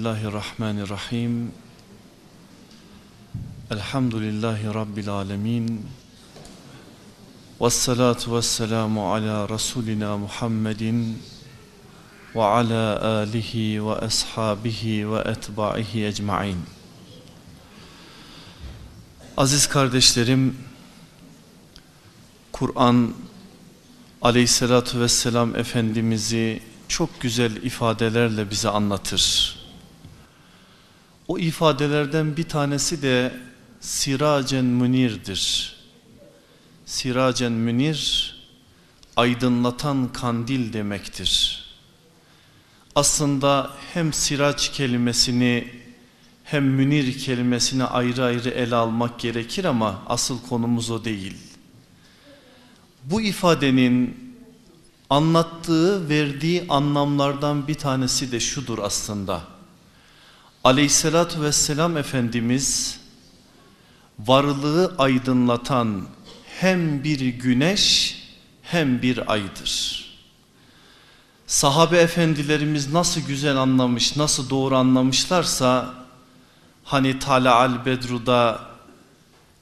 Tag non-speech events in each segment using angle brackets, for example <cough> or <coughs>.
Bismillahirrahmanirrahim. Elhamdülillahi Rabbil alemin. Vessalatu vesselamu ala Resulina Muhammedin ve ala alihi ve ashabihi ve etbaihi ecmain. Aziz kardeşlerim, Kur'an aleyhissalatu vesselam Efendimiz'i çok güzel ifadelerle bize anlatır. O ifadelerden bir tanesi de siracen münirdir. Siracen münir aydınlatan kandil demektir. Aslında hem sirac kelimesini hem münir kelimesini ayrı ayrı ele almak gerekir ama asıl konumuz o değil. Bu ifadenin anlattığı, verdiği anlamlardan bir tanesi de şudur aslında. Aleyhissalatü vesselam Efendimiz varlığı aydınlatan hem bir güneş hem bir aydır. Sahabe efendilerimiz nasıl güzel anlamış, nasıl doğru anlamışlarsa hani Tala al Bedru'da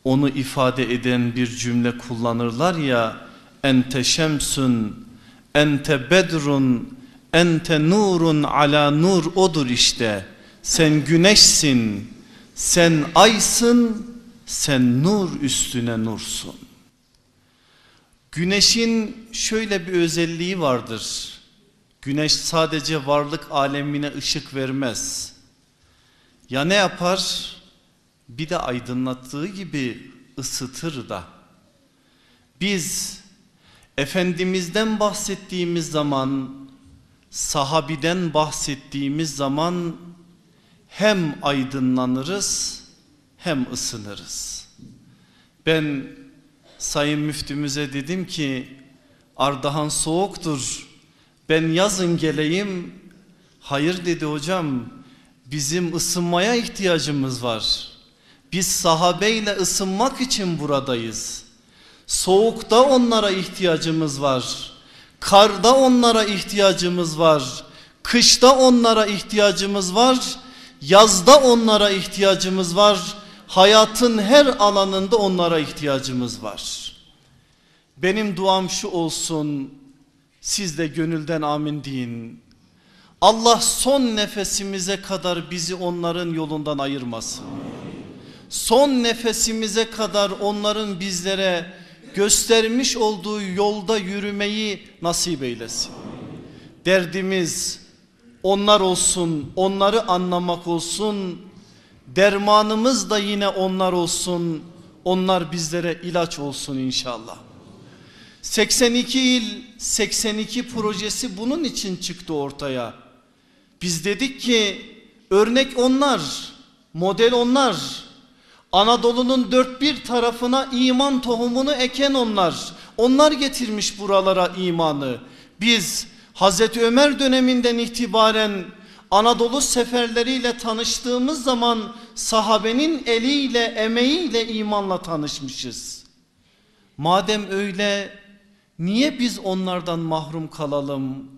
onu ifade eden bir cümle kullanırlar ya ente şemsun ente bedrun ente nurun ala nur odur işte sen güneşsin sen aysın sen nur üstüne nursun. Güneşin şöyle bir özelliği vardır. Güneş sadece varlık alemine ışık vermez. Ya ne yapar? Bir de aydınlattığı gibi ısıtır da. Biz Efendimiz'den bahsettiğimiz zaman, sahabiden bahsettiğimiz zaman hem aydınlanırız hem ısınırız. Ben sayın müftümüze dedim ki Ardahan soğuktur ben yazın geleyim. Hayır dedi hocam bizim ısınmaya ihtiyacımız var. Biz sahabeyle ısınmak için buradayız. Soğukta onlara ihtiyacımız var. Karda onlara ihtiyacımız var. Kışta onlara ihtiyacımız var. Yazda onlara ihtiyacımız var. Hayatın her alanında onlara ihtiyacımız var. Benim duam şu olsun. Siz de gönülden amin deyin. Allah son nefesimize kadar bizi onların yolundan ayırmasın. Son nefesimize kadar onların bizlere göstermiş olduğu yolda yürümeyi nasip eylesin. Derdimiz onlar olsun, onları anlamak olsun. Dermanımız da yine onlar olsun. Onlar bizlere ilaç olsun inşallah. 82 il 82 projesi bunun için çıktı ortaya. Biz dedik ki örnek onlar, model onlar. Anadolu'nun dört bir tarafına iman tohumunu eken onlar. Onlar getirmiş buralara imanı. Biz Hazreti Ömer döneminden itibaren Anadolu seferleriyle tanıştığımız zaman sahabenin eliyle emeğiyle imanla tanışmışız. Madem öyle niye biz onlardan mahrum kalalım?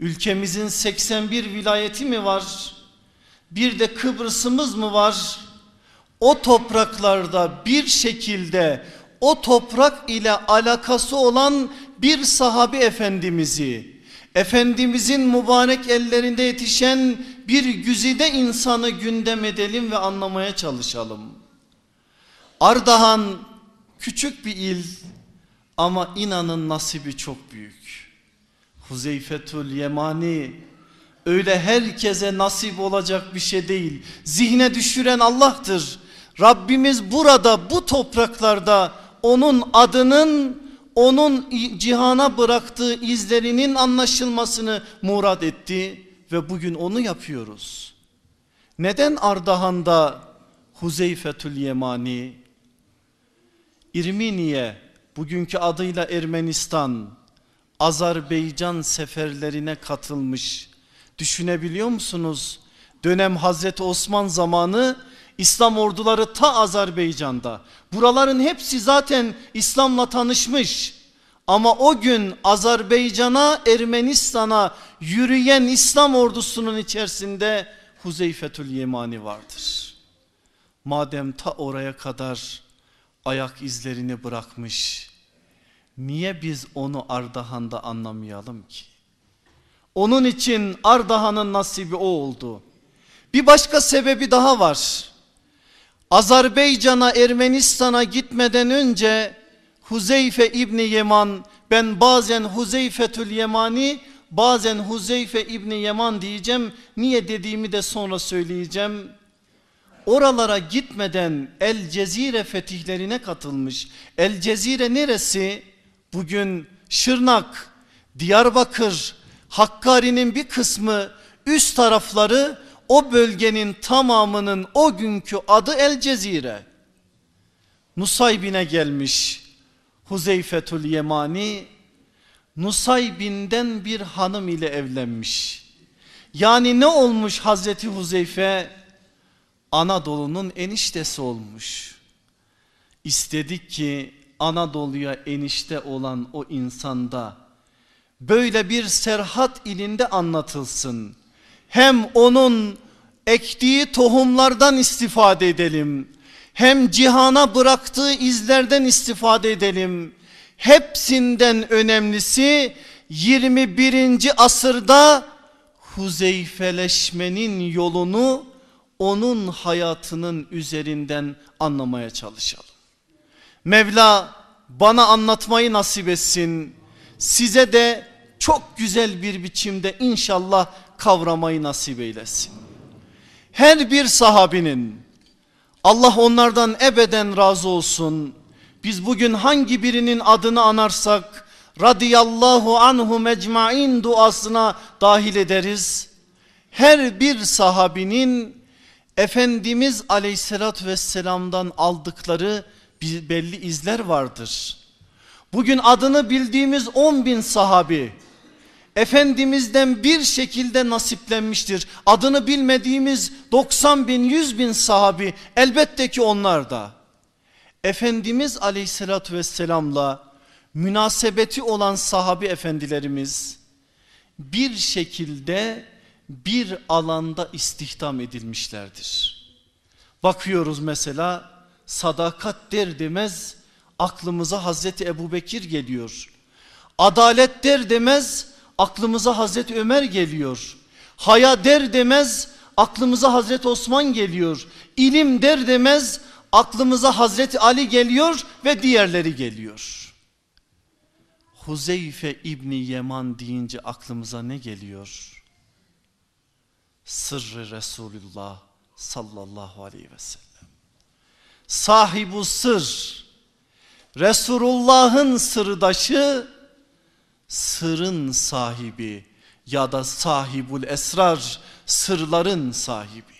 Ülkemizin 81 vilayeti mi var? Bir de Kıbrıs'ımız mı var? O topraklarda bir şekilde o toprak ile alakası olan bir sahabi efendimizi, Efendimizin mübarek ellerinde yetişen bir güzide insanı gündem edelim ve anlamaya çalışalım. Ardahan küçük bir il ama inanın nasibi çok büyük. Huzeyfetül Yemani öyle herkese nasip olacak bir şey değil. Zihne düşüren Allah'tır. Rabbimiz burada bu topraklarda onun adının onun cihana bıraktığı izlerinin anlaşılmasını murad etti ve bugün onu yapıyoruz. Neden Ardahan'da Huzeyfetül Yemani, İrminiye bugünkü adıyla Ermenistan, Azerbaycan seferlerine katılmış. Düşünebiliyor musunuz? Dönem Hazreti Osman zamanı İslam orduları ta Azerbaycan'da. Buraların hepsi zaten İslam'la tanışmış. Ama o gün Azerbaycan'a, Ermenistan'a yürüyen İslam ordusunun içerisinde Huzeyfetül Yemani vardır. Madem ta oraya kadar ayak izlerini bırakmış, niye biz onu Ardahan'da anlamayalım ki? Onun için Ardahan'ın nasibi o oldu. Bir başka sebebi daha var. Azerbaycan'a Ermenistan'a gitmeden önce Huzeyfe İbni Yeman ben bazen Huzeyfetül Yemani bazen Huzeyfe İbni Yeman diyeceğim. Niye dediğimi de sonra söyleyeceğim. Oralara gitmeden El Cezire fetihlerine katılmış. El Cezire neresi? Bugün Şırnak, Diyarbakır, Hakkari'nin bir kısmı üst tarafları o bölgenin tamamının o günkü adı El Cezire. Nusaybin'e gelmiş Huzeyfetül Yemani Nusaybin'den bir hanım ile evlenmiş. Yani ne olmuş Hazreti Huzeyfe? Anadolu'nun eniştesi olmuş. İstedik ki Anadolu'ya enişte olan o insanda böyle bir serhat ilinde anlatılsın. Hem onun ektiği tohumlardan istifade edelim. Hem cihana bıraktığı izlerden istifade edelim. Hepsinden önemlisi 21. asırda huzeyfeleşmenin yolunu onun hayatının üzerinden anlamaya çalışalım. Mevla bana anlatmayı nasip etsin. Size de çok güzel bir biçimde inşallah kavramayı nasip eylesin. Her bir sahabinin Allah onlardan ebeden razı olsun. Biz bugün hangi birinin adını anarsak radıyallahu anhu mecmain duasına dahil ederiz. Her bir sahabinin Efendimiz aleyhissalatü vesselamdan aldıkları belli izler vardır. Bugün adını bildiğimiz 10 bin sahabi Efendimiz'den bir şekilde nasiplenmiştir. Adını bilmediğimiz 90 bin 100 bin sahabi elbette ki onlar da. Efendimiz aleyhissalatü vesselamla münasebeti olan sahabi efendilerimiz bir şekilde bir alanda istihdam edilmişlerdir. Bakıyoruz mesela sadakat der demez aklımıza Hazreti Ebu Bekir geliyor. Adalet der demez aklımıza Hazreti Ömer geliyor. Haya der demez aklımıza Hazreti Osman geliyor. İlim der demez aklımıza Hazreti Ali geliyor ve diğerleri geliyor. Huzeyfe İbni Yeman deyince aklımıza ne geliyor? Sırrı Resulullah sallallahu aleyhi ve sellem. Sahibu sır, Resulullah'ın sırdaşı, sırın sahibi ya da sahibul esrar, sırların sahibi.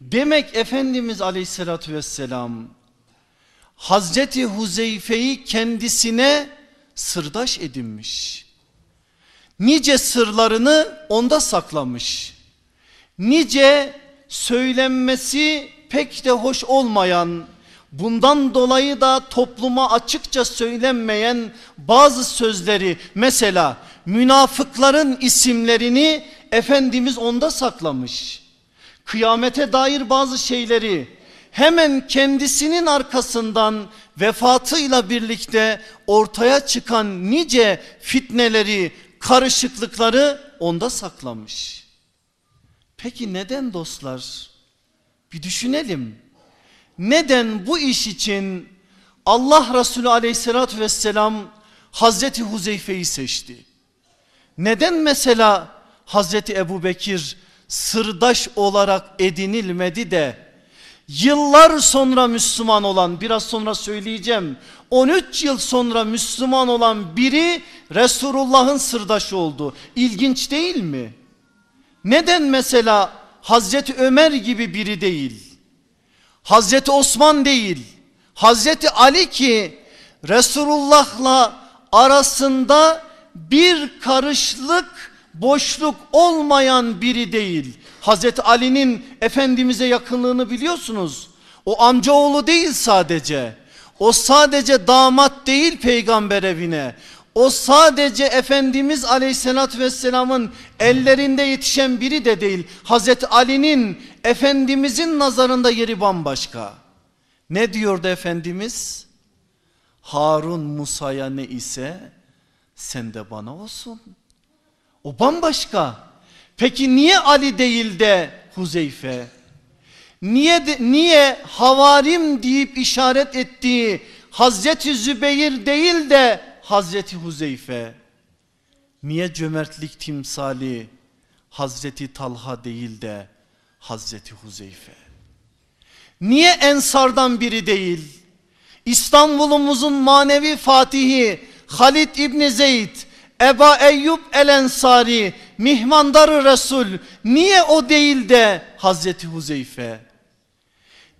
Demek Efendimiz aleyhissalatü vesselam Hazreti Huzeyfe'yi kendisine sırdaş edinmiş. Nice sırlarını onda saklamış. Nice söylenmesi pek de hoş olmayan bundan dolayı da topluma açıkça söylenmeyen bazı sözleri mesela münafıkların isimlerini Efendimiz onda saklamış. Kıyamete dair bazı şeyleri hemen kendisinin arkasından vefatıyla birlikte ortaya çıkan nice fitneleri, karışıklıkları onda saklamış. Peki neden dostlar? Bir düşünelim. Neden bu iş için Allah Resulü aleyhissalatü vesselam Hazreti Huzeyfe'yi seçti? Neden mesela Hazreti Ebu Bekir sırdaş olarak edinilmedi de yıllar sonra Müslüman olan biraz sonra söyleyeceğim 13 yıl sonra Müslüman olan biri Resulullah'ın sırdaşı oldu. İlginç değil mi? Neden mesela Hazreti Ömer gibi biri değil? Hazreti Osman değil. Hazreti Ali ki Resulullah'la arasında bir karışlık boşluk olmayan biri değil. Hazreti Ali'nin Efendimiz'e yakınlığını biliyorsunuz. O amcaoğlu değil sadece. O sadece damat değil peygamber evine. O sadece Efendimiz Aleyhisselatü Vesselam'ın ellerinde yetişen biri de değil. Hazreti Ali'nin Efendimizin nazarında yeri bambaşka. Ne diyordu Efendimiz? Harun Musa'ya ne ise sen de bana olsun. O bambaşka. Peki niye Ali değil de Huzeyfe? Niye niye havarim deyip işaret ettiği Hazreti Zübeyir değil de Hazreti Huzeyfe? Niye cömertlik timsali Hazreti Talha değil de Hazreti Huzeyfe? Niye ensardan biri değil? İstanbul'umuzun manevi fatihi Halid İbni Zeyd, Eba Eyyub El Ensari, Mihmandarı Resul niye o değil de Hazreti Huzeyfe?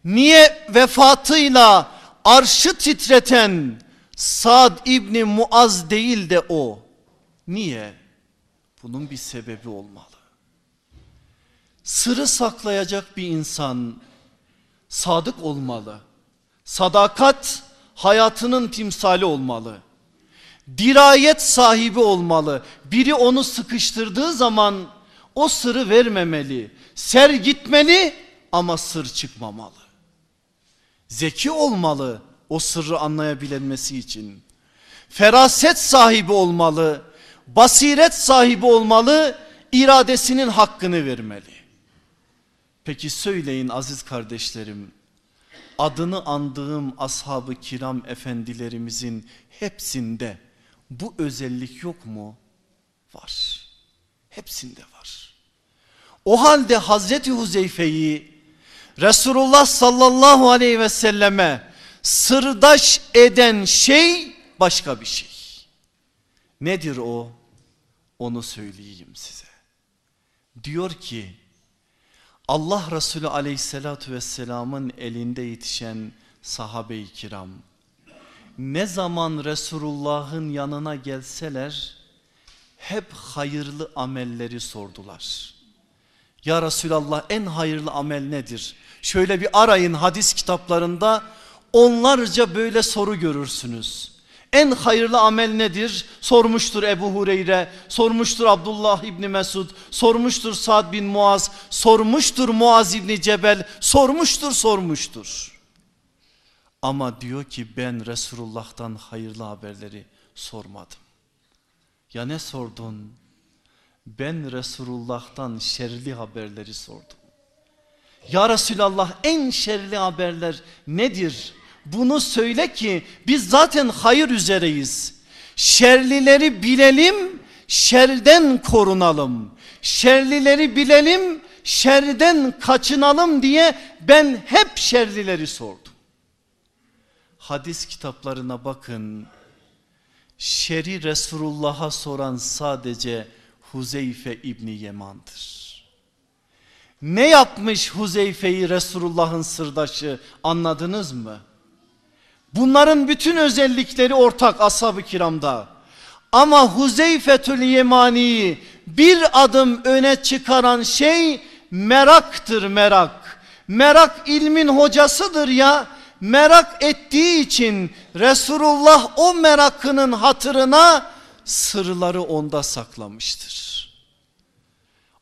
Niye vefatıyla arşı titreten Sad İbni Muaz değil de o? Niye? Bunun bir sebebi olmalı. Sırrı saklayacak bir insan sadık olmalı. Sadakat hayatının timsali olmalı. Dirayet sahibi olmalı. Biri onu sıkıştırdığı zaman o sırrı vermemeli. Ser gitmeli ama sır çıkmamalı. Zeki olmalı o sırrı anlayabilmesi için. Feraset sahibi olmalı. Basiret sahibi olmalı. iradesinin hakkını vermeli. Peki söyleyin aziz kardeşlerim adını andığım ashab-ı kiram efendilerimizin hepsinde bu özellik yok mu? Var. Hepsinde var. O halde Hazreti Huzeyfe'yi Resulullah sallallahu aleyhi ve selleme sırdaş eden şey başka bir şey. Nedir o? Onu söyleyeyim size. Diyor ki Allah Resulü aleyhissalatü vesselamın elinde yetişen sahabe-i kiram ne zaman Resulullah'ın yanına gelseler hep hayırlı amelleri sordular. Ya Resulallah en hayırlı amel nedir? Şöyle bir arayın hadis kitaplarında onlarca böyle soru görürsünüz. En hayırlı amel nedir? Sormuştur Ebu Hureyre, sormuştur Abdullah İbni Mesud, sormuştur Sa'd bin Muaz, sormuştur Muaz İbni Cebel, sormuştur sormuştur. Ama diyor ki ben Resulullah'tan hayırlı haberleri sormadım. Ya ne sordun? Ben Resulullah'tan şerli haberleri sordum. Ya Resulallah en şerli haberler nedir? Bunu söyle ki biz zaten hayır üzereyiz. Şerlileri bilelim, şerden korunalım. Şerlileri bilelim, şerden kaçınalım diye ben hep şerlileri sordum. Hadis kitaplarına bakın. Şeri Resulullah'a soran sadece Huzeyfe İbni Yeman'dır. Ne yapmış Huzeyfe'yi Resulullah'ın sırdaşı anladınız mı? Bunların bütün özellikleri ortak ashab-ı kiramda. Ama Huzeyfetül Yemani'yi bir adım öne çıkaran şey meraktır merak. Merak ilmin hocasıdır ya. Merak ettiği için Resulullah o merakının hatırına sırları onda saklamıştır.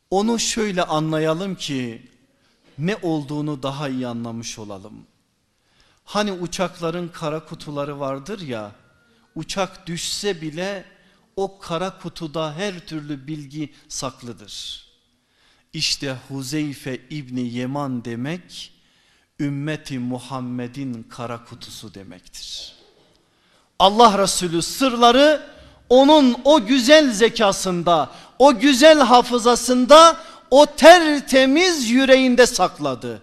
Onu şöyle anlayalım ki ne olduğunu daha iyi anlamış olalım. Hani uçakların kara kutuları vardır ya uçak düşse bile o kara kutuda her türlü bilgi saklıdır. İşte Huzeyfe İbni Yeman demek ümmeti Muhammed'in kara kutusu demektir. Allah Resulü sırları onun o güzel zekasında, o güzel hafızasında, o tertemiz yüreğinde sakladı.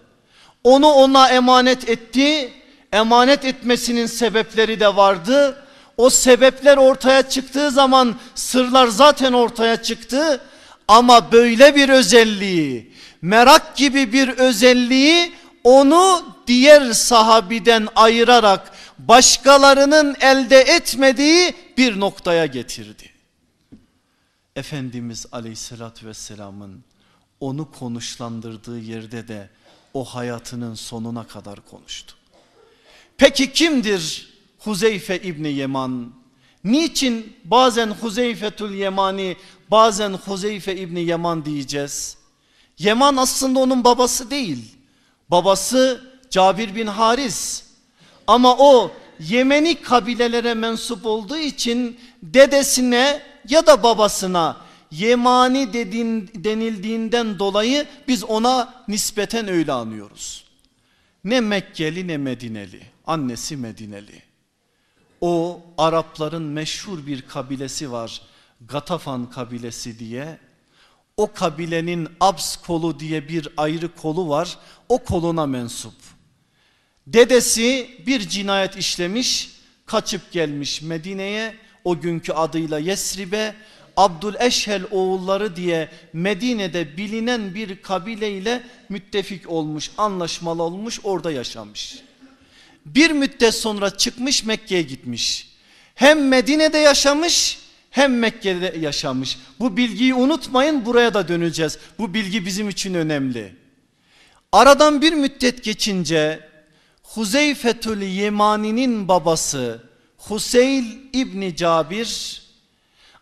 Onu ona emanet etti emanet etmesinin sebepleri de vardı. O sebepler ortaya çıktığı zaman sırlar zaten ortaya çıktı. Ama böyle bir özelliği, merak gibi bir özelliği onu diğer sahabiden ayırarak başkalarının elde etmediği bir noktaya getirdi. Efendimiz aleyhissalatü vesselamın onu konuşlandırdığı yerde de o hayatının sonuna kadar konuştu. Peki kimdir Huzeyfe İbni Yeman? Niçin bazen Huzeyfetül Yemani bazen Huzeyfe İbni Yeman diyeceğiz? Yeman aslında onun babası değil. Babası Cabir bin Haris. Ama o Yemeni kabilelere mensup olduğu için dedesine ya da babasına Yemani dediğin, denildiğinden dolayı biz ona nispeten öyle anıyoruz. Ne Mekkeli ne Medineli. Annesi Medineli. O Arapların meşhur bir kabilesi var. Gatafan kabilesi diye. O kabilenin Abs kolu diye bir ayrı kolu var. O koluna mensup. Dedesi bir cinayet işlemiş, kaçıp gelmiş Medine'ye. O günkü adıyla Yesrib'e Abdül Eşhel oğulları diye Medine'de bilinen bir kabileyle müttefik olmuş, anlaşmalı olmuş, orada yaşamış. Bir müddet sonra çıkmış Mekke'ye gitmiş. Hem Medine'de yaşamış hem Mekke'de yaşamış. Bu bilgiyi unutmayın buraya da döneceğiz. Bu bilgi bizim için önemli. Aradan bir müddet geçince Huzeyfetül Yemani'nin babası Huseyl İbni Cabir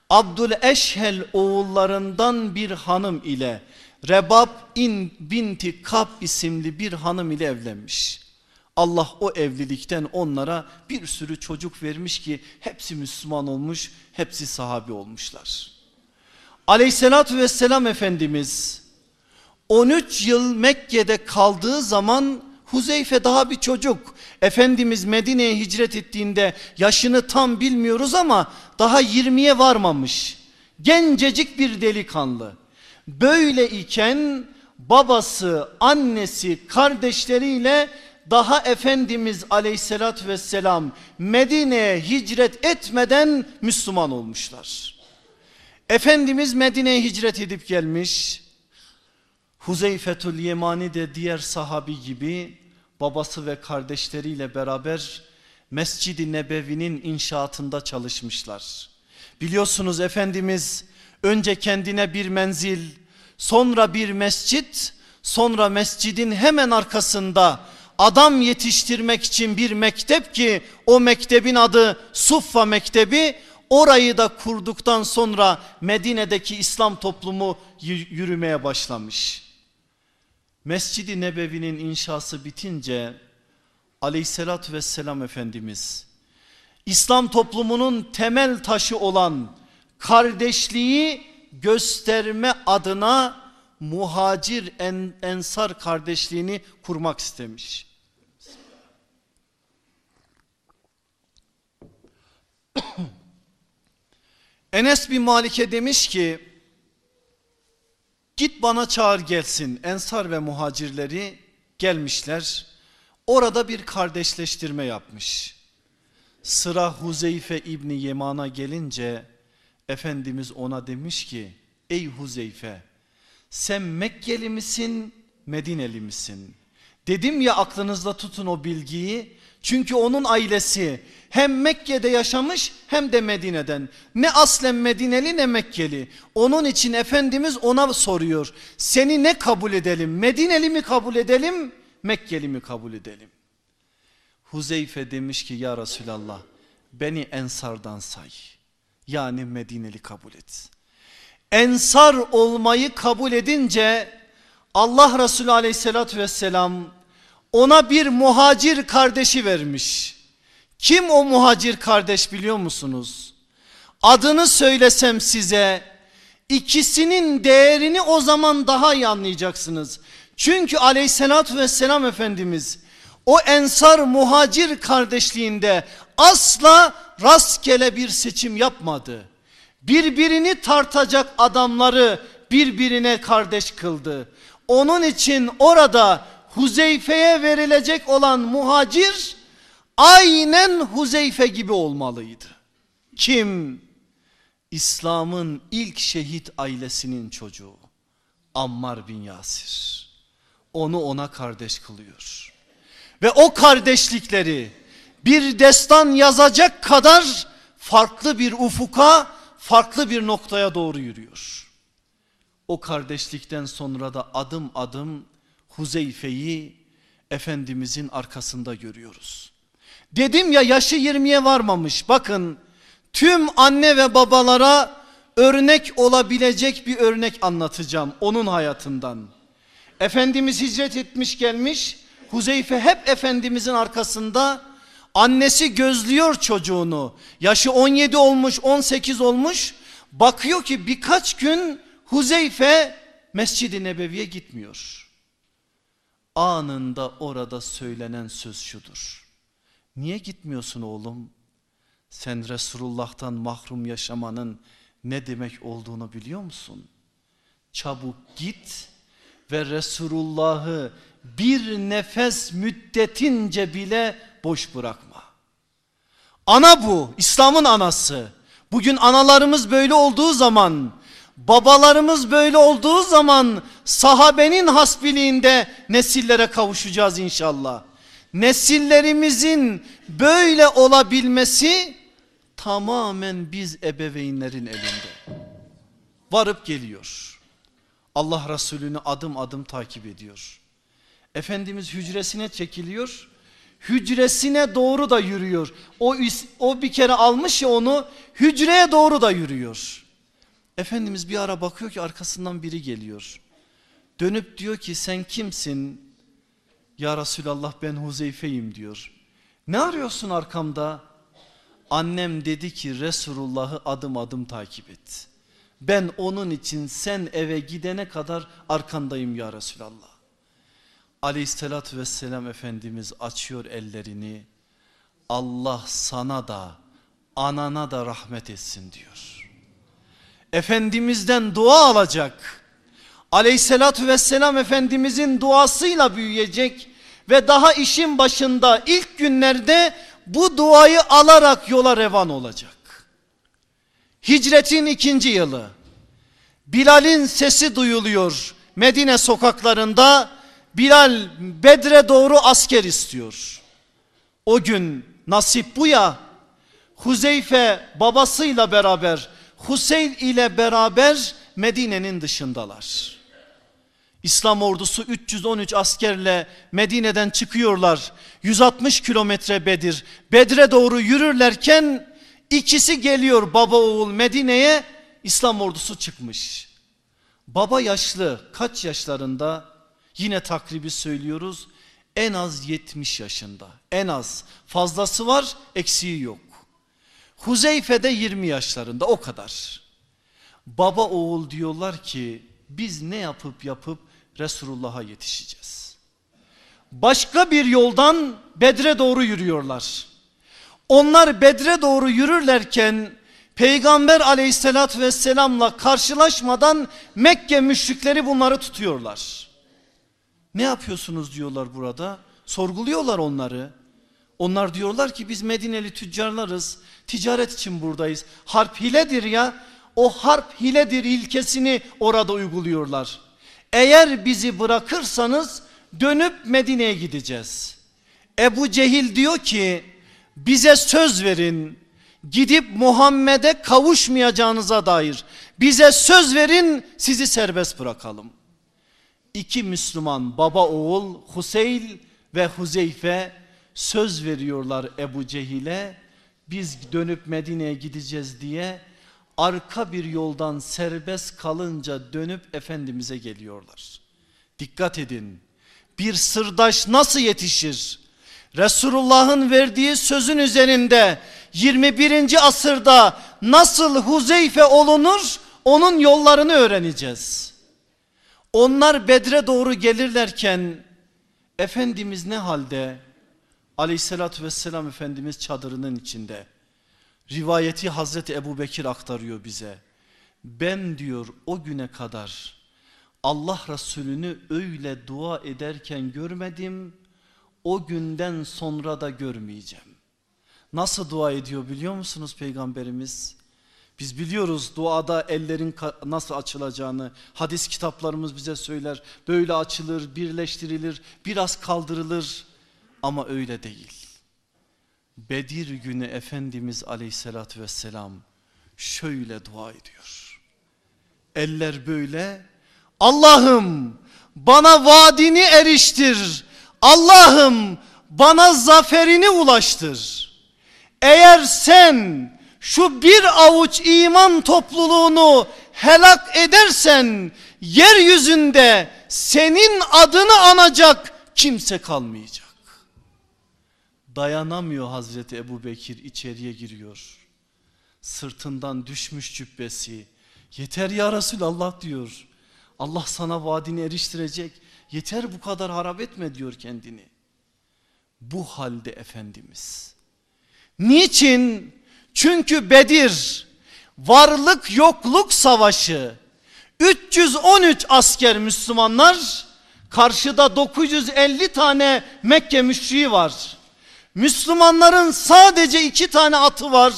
Abdül Eşhel oğullarından bir hanım ile Rebab in binti Kab isimli bir hanım ile evlenmiş. Allah o evlilikten onlara bir sürü çocuk vermiş ki hepsi Müslüman olmuş, hepsi sahabi olmuşlar. Aleyhissalatü vesselam Efendimiz 13 yıl Mekke'de kaldığı zaman Huzeyfe daha bir çocuk. Efendimiz Medine'ye hicret ettiğinde yaşını tam bilmiyoruz ama daha 20'ye varmamış. Gencecik bir delikanlı. Böyle iken babası, annesi, kardeşleriyle daha Efendimiz aleyhissalatü vesselam Medine'ye hicret etmeden Müslüman olmuşlar. Efendimiz Medine'ye hicret edip gelmiş. Huzeyfetül Yemani de diğer sahabi gibi babası ve kardeşleriyle beraber Mescid-i Nebevi'nin inşaatında çalışmışlar. Biliyorsunuz Efendimiz önce kendine bir menzil, sonra bir mescit, sonra mescidin hemen arkasında adam yetiştirmek için bir mektep ki o mektebin adı Suffa Mektebi orayı da kurduktan sonra Medine'deki İslam toplumu yürümeye başlamış. Mescid-i Nebevi'nin inşası bitince aleyhissalatü vesselam Efendimiz İslam toplumunun temel taşı olan kardeşliği gösterme adına muhacir en, ensar kardeşliğini kurmak istemiş. <coughs> Enes bin Malik'e demiş ki Git bana çağır gelsin. Ensar ve muhacirleri gelmişler. Orada bir kardeşleştirme yapmış. Sıra Huzeyfe İbni Yeman'a gelince Efendimiz ona demiş ki ey Huzeyfe sen Mekkeli misin Medineli misin? Dedim ya aklınızda tutun o bilgiyi. Çünkü onun ailesi hem Mekke'de yaşamış hem de Medine'den. Ne aslen Medineli ne Mekkeli. Onun için Efendimiz ona soruyor. Seni ne kabul edelim? Medineli mi kabul edelim? Mekkeli mi kabul edelim? Huzeyfe demiş ki ya Resulallah beni ensardan say. Yani Medineli kabul et. Ensar olmayı kabul edince Allah Resulü aleyhissalatü vesselam ona bir muhacir kardeşi vermiş. Kim o muhacir kardeş biliyor musunuz? Adını söylesem size ikisinin değerini o zaman daha iyi anlayacaksınız. Çünkü aleyhissalatü vesselam Efendimiz o ensar muhacir kardeşliğinde asla rastgele bir seçim yapmadı. Birbirini tartacak adamları birbirine kardeş kıldı. Onun için orada Huzeyfe'ye verilecek olan muhacir aynen Huzeyfe gibi olmalıydı. Kim? İslam'ın ilk şehit ailesinin çocuğu Ammar bin Yasir. Onu ona kardeş kılıyor. Ve o kardeşlikleri bir destan yazacak kadar farklı bir ufuka, farklı bir noktaya doğru yürüyor. O kardeşlikten sonra da adım adım Huzeyfe'yi Efendimizin arkasında görüyoruz. Dedim ya yaşı 20'ye varmamış. Bakın tüm anne ve babalara örnek olabilecek bir örnek anlatacağım onun hayatından. Efendimiz hicret etmiş gelmiş. Huzeyfe hep Efendimizin arkasında. Annesi gözlüyor çocuğunu. Yaşı 17 olmuş 18 olmuş. Bakıyor ki birkaç gün Huzeyfe Mescid-i Nebevi'ye gitmiyor. Anında orada söylenen söz şudur. Niye gitmiyorsun oğlum? Sen Resulullah'tan mahrum yaşamanın ne demek olduğunu biliyor musun? Çabuk git ve Resulullah'ı bir nefes müddetince bile boş bırakma. Ana bu, İslam'ın anası. Bugün analarımız böyle olduğu zaman, babalarımız böyle olduğu zaman sahabenin hasbiliğinde nesillere kavuşacağız inşallah. Nesillerimizin böyle olabilmesi tamamen biz ebeveynlerin elinde. Varıp geliyor. Allah Resulü'nü adım adım takip ediyor. Efendimiz hücresine çekiliyor. Hücresine doğru da yürüyor. O, o bir kere almış ya onu hücreye doğru da yürüyor. Efendimiz bir ara bakıyor ki arkasından biri geliyor. Dönüp diyor ki sen kimsin? Ya Resulallah ben Huzeyfe'yim diyor. Ne arıyorsun arkamda? Annem dedi ki Resulullah'ı adım adım takip et. Ben onun için sen eve gidene kadar arkandayım ya Resulallah. Aleyhissalatü vesselam Efendimiz açıyor ellerini. Allah sana da anana da rahmet etsin diyor. Efendimizden dua alacak. Aleyhissalatü vesselam Efendimizin duasıyla büyüyecek ve daha işin başında ilk günlerde bu duayı alarak yola revan olacak. Hicretin ikinci yılı. Bilal'in sesi duyuluyor Medine sokaklarında. Bilal Bedre doğru asker istiyor. O gün nasip bu ya. Huzeyfe babasıyla beraber Huseyl ile beraber Medine'nin dışındalar. İslam ordusu 313 askerle Medine'den çıkıyorlar. 160 kilometre Bedir. Bedre doğru yürürlerken ikisi geliyor baba oğul Medine'ye. İslam ordusu çıkmış. Baba yaşlı kaç yaşlarında? Yine takribi söylüyoruz. En az 70 yaşında. En az. Fazlası var eksiği yok. Huzeyfe de 20 yaşlarında o kadar. Baba oğul diyorlar ki biz ne yapıp yapıp Resulullah'a yetişeceğiz. Başka bir yoldan Bedre doğru yürüyorlar. Onlar Bedre doğru yürürlerken Peygamber aleyhissalatü vesselamla karşılaşmadan Mekke müşrikleri bunları tutuyorlar. Ne yapıyorsunuz diyorlar burada. Sorguluyorlar onları. Onlar diyorlar ki biz Medineli tüccarlarız. Ticaret için buradayız. Harp hiledir ya. O harp hiledir ilkesini orada uyguluyorlar. Eğer bizi bırakırsanız dönüp Medine'ye gideceğiz. Ebu Cehil diyor ki bize söz verin gidip Muhammed'e kavuşmayacağınıza dair bize söz verin sizi serbest bırakalım. İki Müslüman baba oğul Huseyl ve Huzeyfe söz veriyorlar Ebu Cehil'e biz dönüp Medine'ye gideceğiz diye arka bir yoldan serbest kalınca dönüp Efendimiz'e geliyorlar. Dikkat edin bir sırdaş nasıl yetişir? Resulullah'ın verdiği sözün üzerinde 21. asırda nasıl Huzeyfe olunur onun yollarını öğreneceğiz. Onlar Bedre doğru gelirlerken Efendimiz ne halde? Aleyhissalatü vesselam Efendimiz çadırının içinde. Rivayeti Hazreti Ebu Bekir aktarıyor bize. Ben diyor o güne kadar Allah Resulü'nü öyle dua ederken görmedim. O günden sonra da görmeyeceğim. Nasıl dua ediyor biliyor musunuz peygamberimiz? Biz biliyoruz duada ellerin nasıl açılacağını hadis kitaplarımız bize söyler. Böyle açılır, birleştirilir, biraz kaldırılır ama öyle değil. Bedir günü Efendimiz aleyhissalatü vesselam şöyle dua ediyor. Eller böyle Allah'ım bana vaadini eriştir. Allah'ım bana zaferini ulaştır. Eğer sen şu bir avuç iman topluluğunu helak edersen yeryüzünde senin adını anacak kimse kalmayacak. Dayanamıyor Hazreti Ebu Bekir içeriye giriyor. Sırtından düşmüş cübbesi. Yeter ya Resulallah diyor. Allah sana vaadini eriştirecek. Yeter bu kadar harap etme diyor kendini. Bu halde Efendimiz. Niçin? Çünkü Bedir varlık yokluk savaşı 313 asker Müslümanlar karşıda 950 tane Mekke müşriği var. Müslümanların sadece iki tane atı var.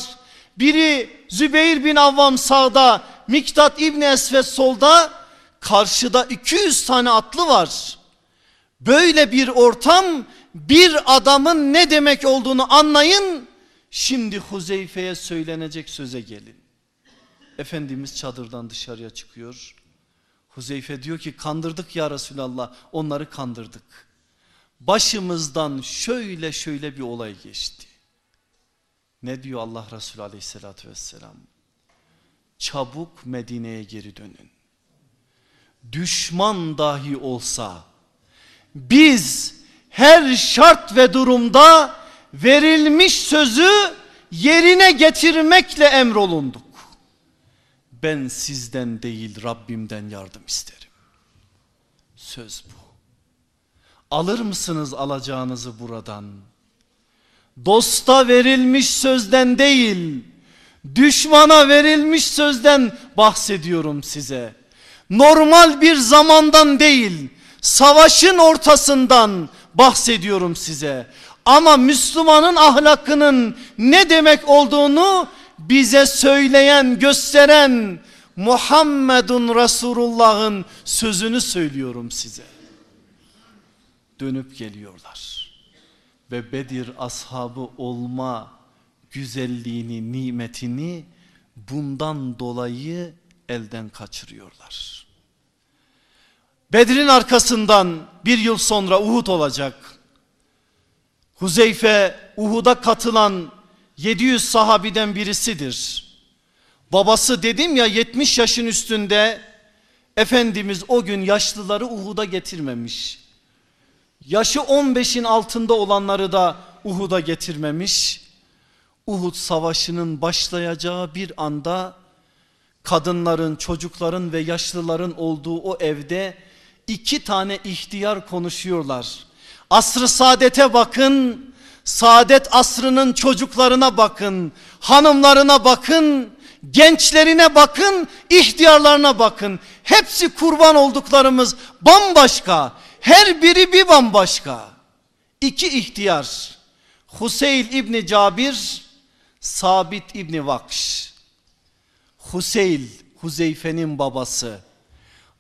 Biri Zübeyir bin Avvam sağda, Miktat İbni Esved solda. Karşıda 200 tane atlı var. Böyle bir ortam bir adamın ne demek olduğunu anlayın. Şimdi Huzeyfe'ye söylenecek söze gelin. Efendimiz çadırdan dışarıya çıkıyor. Huzeyfe diyor ki kandırdık ya Resulallah onları kandırdık. Başımızdan şöyle şöyle bir olay geçti. Ne diyor Allah Resulü aleyhissalatü vesselam? Çabuk Medine'ye geri dönün. Düşman dahi olsa biz her şart ve durumda verilmiş sözü yerine getirmekle emrolunduk. Ben sizden değil Rabbimden yardım isterim. Söz bu. Alır mısınız alacağınızı buradan? Dosta verilmiş sözden değil, düşmana verilmiş sözden bahsediyorum size. Normal bir zamandan değil, savaşın ortasından bahsediyorum size. Ama Müslümanın ahlakının ne demek olduğunu bize söyleyen, gösteren Muhammedun Resulullah'ın sözünü söylüyorum size. Dönüp geliyorlar. Ve Bedir ashabı olma güzelliğini, nimetini bundan dolayı elden kaçırıyorlar. Bedir'in arkasından bir yıl sonra Uhud olacak. Huzeyfe Uhud'a katılan 700 sahabiden birisidir. Babası dedim ya 70 yaşın üstünde Efendimiz o gün yaşlıları Uhud'a getirmemiş. Yaşı 15'in altında olanları da Uhud'a getirmemiş. Uhud savaşının başlayacağı bir anda kadınların, çocukların ve yaşlıların olduğu o evde iki tane ihtiyar konuşuyorlar. Asr-ı saadete bakın, saadet asrının çocuklarına bakın, hanımlarına bakın, gençlerine bakın, ihtiyarlarına bakın. Hepsi kurban olduklarımız bambaşka, her biri bir bambaşka. İki ihtiyar, Huseyl İbni Cabir, Sabit İbni Vakş. Huseyl, Huzeyfe'nin babası,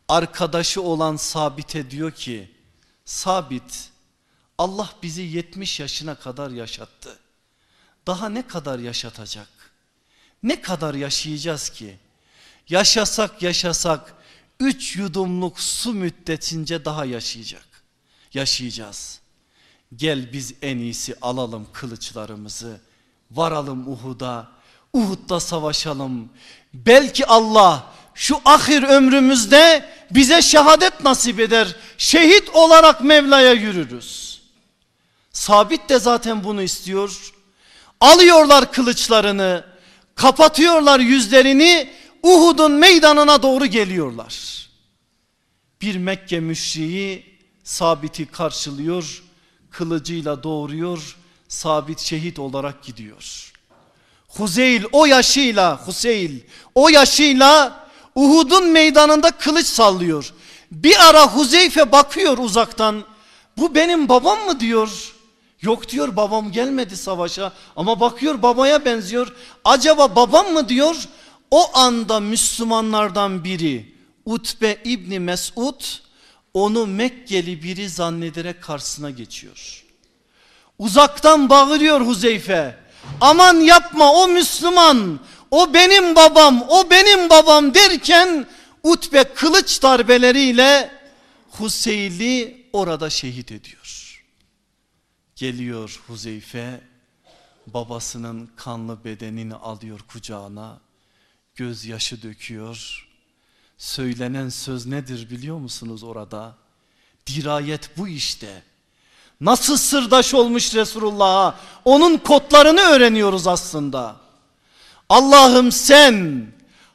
arkadaşı olan Sabit'e diyor ki, Sabit Allah bizi 70 yaşına kadar yaşattı. Daha ne kadar yaşatacak? Ne kadar yaşayacağız ki? Yaşasak yaşasak üç yudumluk su müddetince daha yaşayacak. Yaşayacağız. Gel biz en iyisi alalım kılıçlarımızı. Varalım Uhud'a. Uhud'da savaşalım. Belki Allah şu ahir ömrümüzde bize şehadet nasip eder. Şehit olarak Mevla'ya yürürüz. Sabit de zaten bunu istiyor. Alıyorlar kılıçlarını, kapatıyorlar yüzlerini, Uhud'un meydanına doğru geliyorlar. Bir Mekke müşriği Sabit'i karşılıyor, kılıcıyla doğuruyor, Sabit şehit olarak gidiyor. Huzeyl o yaşıyla, Huseyl o yaşıyla Uhud'un meydanında kılıç sallıyor. Bir ara Huzeyfe bakıyor uzaktan. Bu benim babam mı diyor. Yok diyor babam gelmedi savaşa ama bakıyor babaya benziyor. Acaba babam mı diyor. O anda Müslümanlardan biri Utbe İbni Mesud onu Mekkeli biri zannederek karşısına geçiyor. Uzaktan bağırıyor Huzeyfe. Aman yapma o Müslüman o benim babam o benim babam derken Utbe kılıç darbeleriyle Huseyl'i orada şehit ediyor. Geliyor Huzeyfe babasının kanlı bedenini alıyor kucağına. Gözyaşı döküyor. Söylenen söz nedir biliyor musunuz orada? Dirayet bu işte. Nasıl sırdaş olmuş Resulullah'a onun kodlarını öğreniyoruz aslında. Allah'ım sen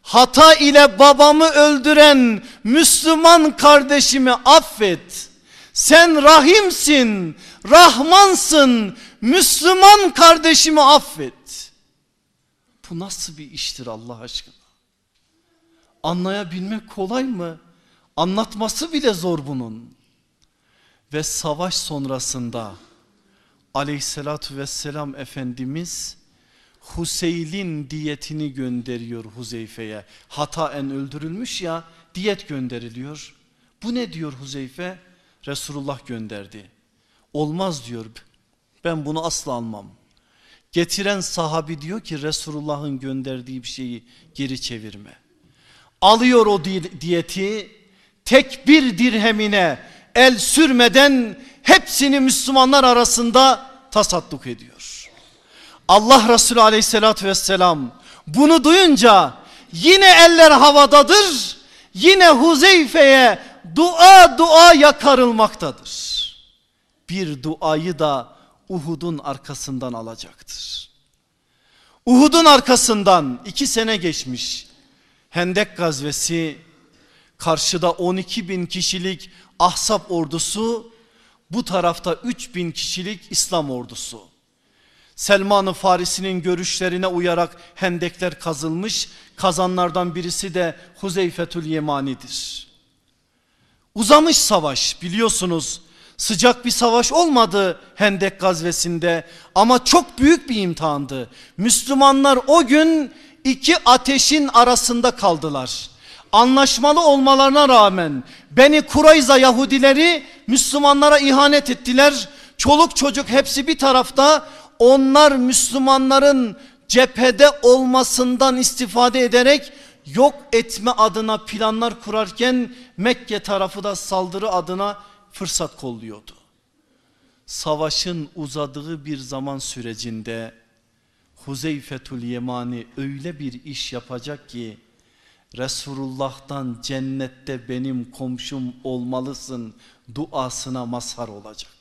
hata ile babamı öldüren Müslüman kardeşimi affet. Sen rahimsin, rahmansın, Müslüman kardeşimi affet. Bu nasıl bir iştir Allah aşkına? Anlayabilmek kolay mı? Anlatması bile zor bunun. Ve savaş sonrasında aleyhissalatü vesselam Efendimiz Huseyl'in diyetini gönderiyor Huzeyfe'ye. Hataen öldürülmüş ya diyet gönderiliyor. Bu ne diyor Huzeyfe? Resulullah gönderdi. Olmaz diyor ben bunu asla almam. Getiren sahabi diyor ki Resulullah'ın gönderdiği bir şeyi geri çevirme. Alıyor o diyeti tek bir dirhemine el sürmeden hepsini Müslümanlar arasında tasadduk ediyor. Allah Resulü aleyhissalatü vesselam bunu duyunca yine eller havadadır. Yine Huzeyfe'ye dua dua yakarılmaktadır. Bir duayı da Uhud'un arkasından alacaktır. Uhud'un arkasından iki sene geçmiş. Hendek gazvesi karşıda 12 bin kişilik ahsap ordusu bu tarafta 3 bin kişilik İslam ordusu. Selman-ı Farisi'nin görüşlerine uyarak hendekler kazılmış. Kazanlardan birisi de Huzeyfetül Yemani'dir. Uzamış savaş biliyorsunuz sıcak bir savaş olmadı Hendek gazvesinde ama çok büyük bir imtihandı. Müslümanlar o gün iki ateşin arasında kaldılar. Anlaşmalı olmalarına rağmen Beni Kurayza Yahudileri Müslümanlara ihanet ettiler. Çoluk çocuk hepsi bir tarafta onlar Müslümanların cephede olmasından istifade ederek yok etme adına planlar kurarken Mekke tarafı da saldırı adına fırsat kolluyordu. Savaşın uzadığı bir zaman sürecinde Huzeyfetül Yemani öyle bir iş yapacak ki Resulullah'tan cennette benim komşum olmalısın duasına mazhar olacak.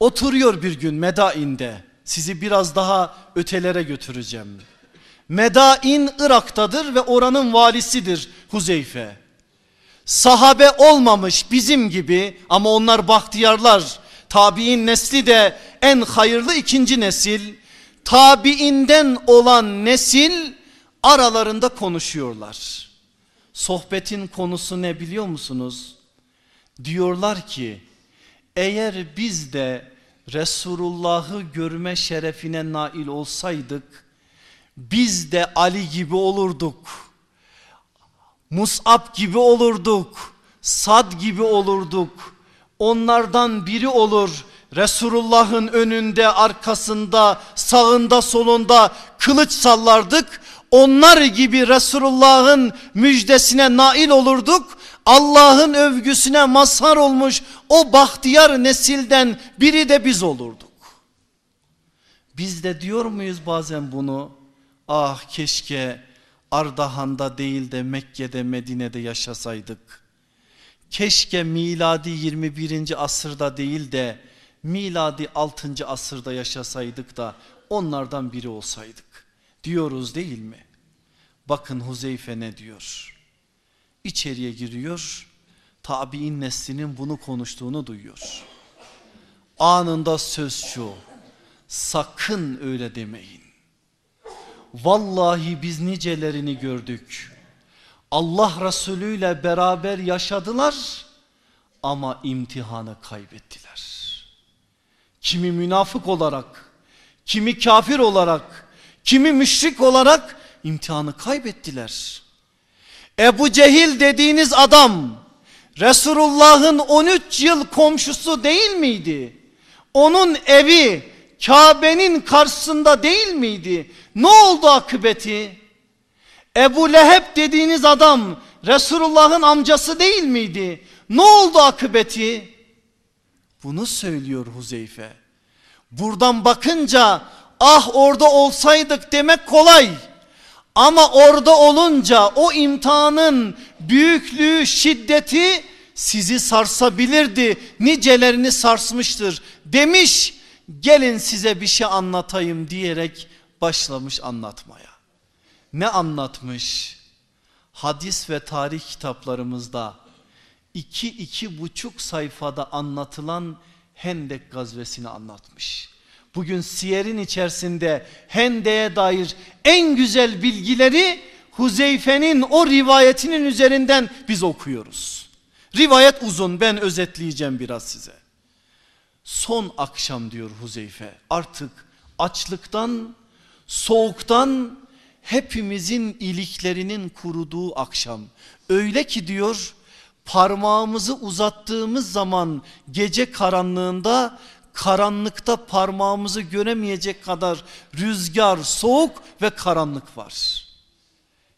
Oturuyor bir gün Medain'de sizi biraz daha ötelere götüreceğim. Medain Irak'tadır ve oranın valisidir Huzeyfe sahabe olmamış bizim gibi ama onlar bahtiyarlar. Tabi'in nesli de en hayırlı ikinci nesil. Tabi'inden olan nesil aralarında konuşuyorlar. Sohbetin konusu ne biliyor musunuz? Diyorlar ki eğer biz de Resulullah'ı görme şerefine nail olsaydık biz de Ali gibi olurduk Mus'ab gibi olurduk. Sad gibi olurduk. Onlardan biri olur. Resulullah'ın önünde, arkasında, sağında, solunda kılıç sallardık. Onlar gibi Resulullah'ın müjdesine nail olurduk. Allah'ın övgüsüne mazhar olmuş o bahtiyar nesilden biri de biz olurduk. Biz de diyor muyuz bazen bunu? Ah keşke Ardahan'da değil de Mekke'de Medine'de yaşasaydık. Keşke miladi 21. asırda değil de miladi 6. asırda yaşasaydık da onlardan biri olsaydık. Diyoruz değil mi? Bakın Huzeyfe ne diyor? İçeriye giriyor. Tabi'in neslinin bunu konuştuğunu duyuyor. Anında söz şu. Sakın öyle demeyin. Vallahi biz nicelerini gördük. Allah Resulü ile beraber yaşadılar ama imtihanı kaybettiler. Kimi münafık olarak, kimi kafir olarak, kimi müşrik olarak imtihanı kaybettiler. Ebu Cehil dediğiniz adam Resulullah'ın 13 yıl komşusu değil miydi? Onun evi Kabe'nin karşısında değil miydi? Ne oldu akıbeti? Ebu Leheb dediğiniz adam Resulullah'ın amcası değil miydi? Ne oldu akıbeti? Bunu söylüyor Huzeyfe. Buradan bakınca ah orada olsaydık demek kolay. Ama orada olunca o imtihanın büyüklüğü, şiddeti sizi sarsabilirdi. Nicelerini sarsmıştır demiş. Gelin size bir şey anlatayım diyerek başlamış anlatmaya. Ne anlatmış? Hadis ve tarih kitaplarımızda iki iki buçuk sayfada anlatılan Hendek gazvesini anlatmış. Bugün siyerin içerisinde Hendek'e dair en güzel bilgileri Huzeyfe'nin o rivayetinin üzerinden biz okuyoruz. Rivayet uzun ben özetleyeceğim biraz size. Son akşam diyor Huzeyfe artık açlıktan soğuktan hepimizin iliklerinin kuruduğu akşam. Öyle ki diyor parmağımızı uzattığımız zaman gece karanlığında karanlıkta parmağımızı göremeyecek kadar rüzgar, soğuk ve karanlık var.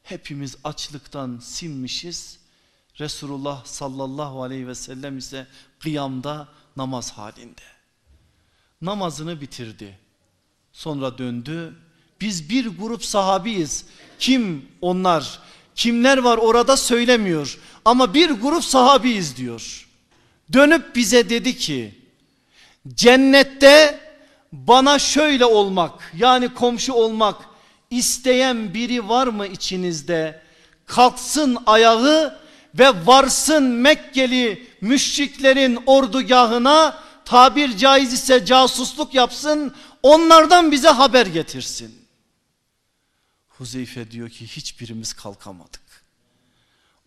Hepimiz açlıktan sinmişiz. Resulullah sallallahu aleyhi ve sellem ise kıyamda namaz halinde. Namazını bitirdi. Sonra döndü. Biz bir grup sahabiyiz. Kim onlar? Kimler var orada söylemiyor. Ama bir grup sahabiyiz diyor. Dönüp bize dedi ki cennette bana şöyle olmak yani komşu olmak isteyen biri var mı içinizde? Kalksın ayağı ve varsın Mekkeli müşriklerin ordugahına tabir caiz ise casusluk yapsın onlardan bize haber getirsin. Huzeyfe diyor ki hiçbirimiz kalkamadık.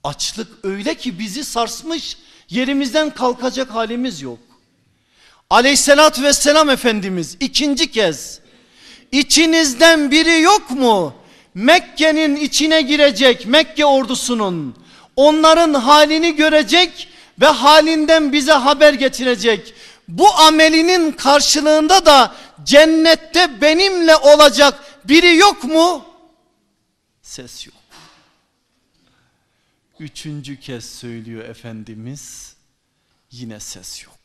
Açlık öyle ki bizi sarsmış yerimizden kalkacak halimiz yok. Aleyhissalatü vesselam Efendimiz ikinci kez içinizden biri yok mu? Mekke'nin içine girecek Mekke ordusunun onların halini görecek ve halinden bize haber getirecek. Bu amelinin karşılığında da cennette benimle olacak biri yok mu? Ses yok. Üçüncü kez söylüyor Efendimiz yine ses yok.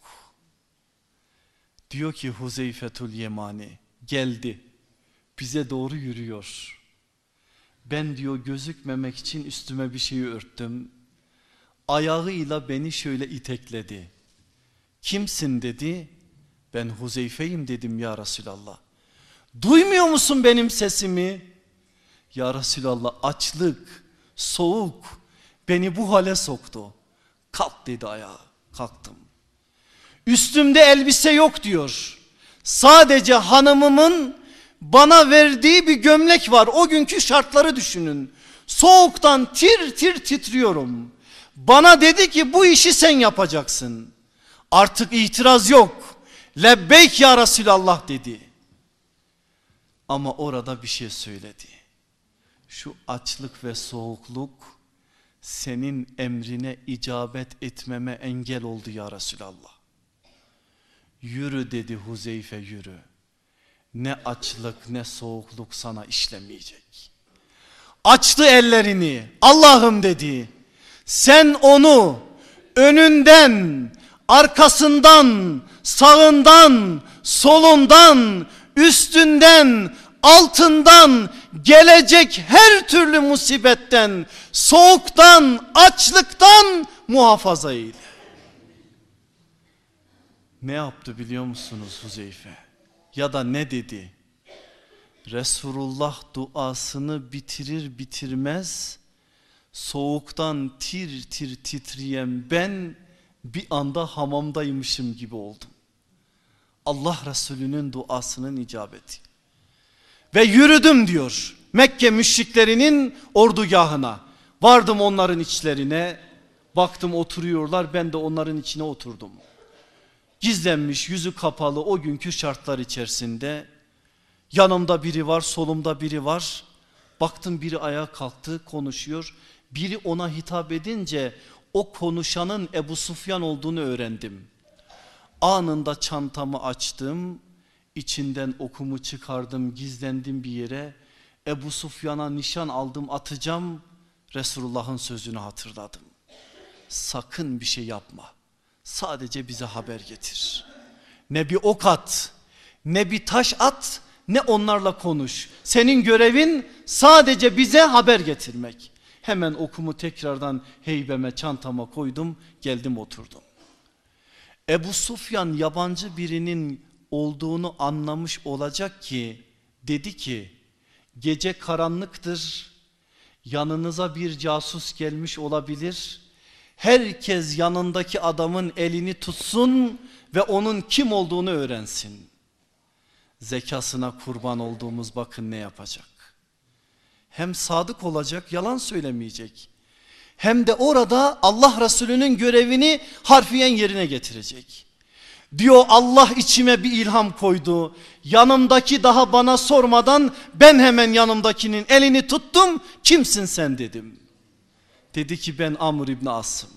Diyor ki Huzeyfetul Yemani geldi bize doğru yürüyor. Ben diyor gözükmemek için üstüme bir şeyi örttüm. Ayağıyla beni şöyle itekledi. Kimsin dedi. Ben Huzeyfe'yim dedim ya Resulallah. Duymuyor musun benim sesimi? Ya Resulallah açlık, soğuk beni bu hale soktu. Kalk dedi ayağa. Kalktım. Üstümde elbise yok diyor. Sadece hanımımın bana verdiği bir gömlek var. O günkü şartları düşünün. Soğuktan tir tir titriyorum. Bana dedi ki bu işi sen yapacaksın. Artık itiraz yok. Lebbeyk ya Resulallah dedi. Ama orada bir şey söyledi. Şu açlık ve soğukluk senin emrine icabet etmeme engel oldu ya Resulallah. Yürü dedi Huzeyfe yürü. Ne açlık ne soğukluk sana işlemeyecek. Açtı ellerini Allah'ım dedi. Sen onu önünden, arkasından, sağından, solundan, üstünden, altından gelecek her türlü musibetten, soğuktan, açlıktan muhafaza eyle. Ne yaptı biliyor musunuz Huzeyfe? Ya da ne dedi? Resulullah duasını bitirir bitirmez soğuktan tir tir titreyen ben bir anda hamamdaymışım gibi oldum. Allah Resulü'nün duasının icabeti. Ve yürüdüm diyor Mekke müşriklerinin ordugahına. Vardım onların içlerine baktım oturuyorlar ben de onların içine oturdum. Gizlenmiş yüzü kapalı o günkü şartlar içerisinde yanımda biri var solumda biri var. Baktım biri ayağa kalktı konuşuyor. Biri ona hitap edince o konuşanın Ebu Sufyan olduğunu öğrendim. Anında çantamı açtım. İçinden okumu çıkardım gizlendim bir yere. Ebu Sufyan'a nişan aldım atacağım. Resulullah'ın sözünü hatırladım. Sakın bir şey yapma. Sadece bize haber getir. Ne bir ok at ne bir taş at ne onlarla konuş. Senin görevin sadece bize haber getirmek. Hemen okumu tekrardan heybeme çantama koydum geldim oturdum. Ebu Sufyan yabancı birinin olduğunu anlamış olacak ki dedi ki gece karanlıktır yanınıza bir casus gelmiş olabilir. Herkes yanındaki adamın elini tutsun ve onun kim olduğunu öğrensin. Zekasına kurban olduğumuz bakın ne yapacak. Hem sadık olacak yalan söylemeyecek. Hem de orada Allah Resulü'nün görevini harfiyen yerine getirecek. Diyor Allah içime bir ilham koydu. Yanımdaki daha bana sormadan ben hemen yanımdakinin elini tuttum. Kimsin sen dedim. Dedi ki ben Amr İbni Asım.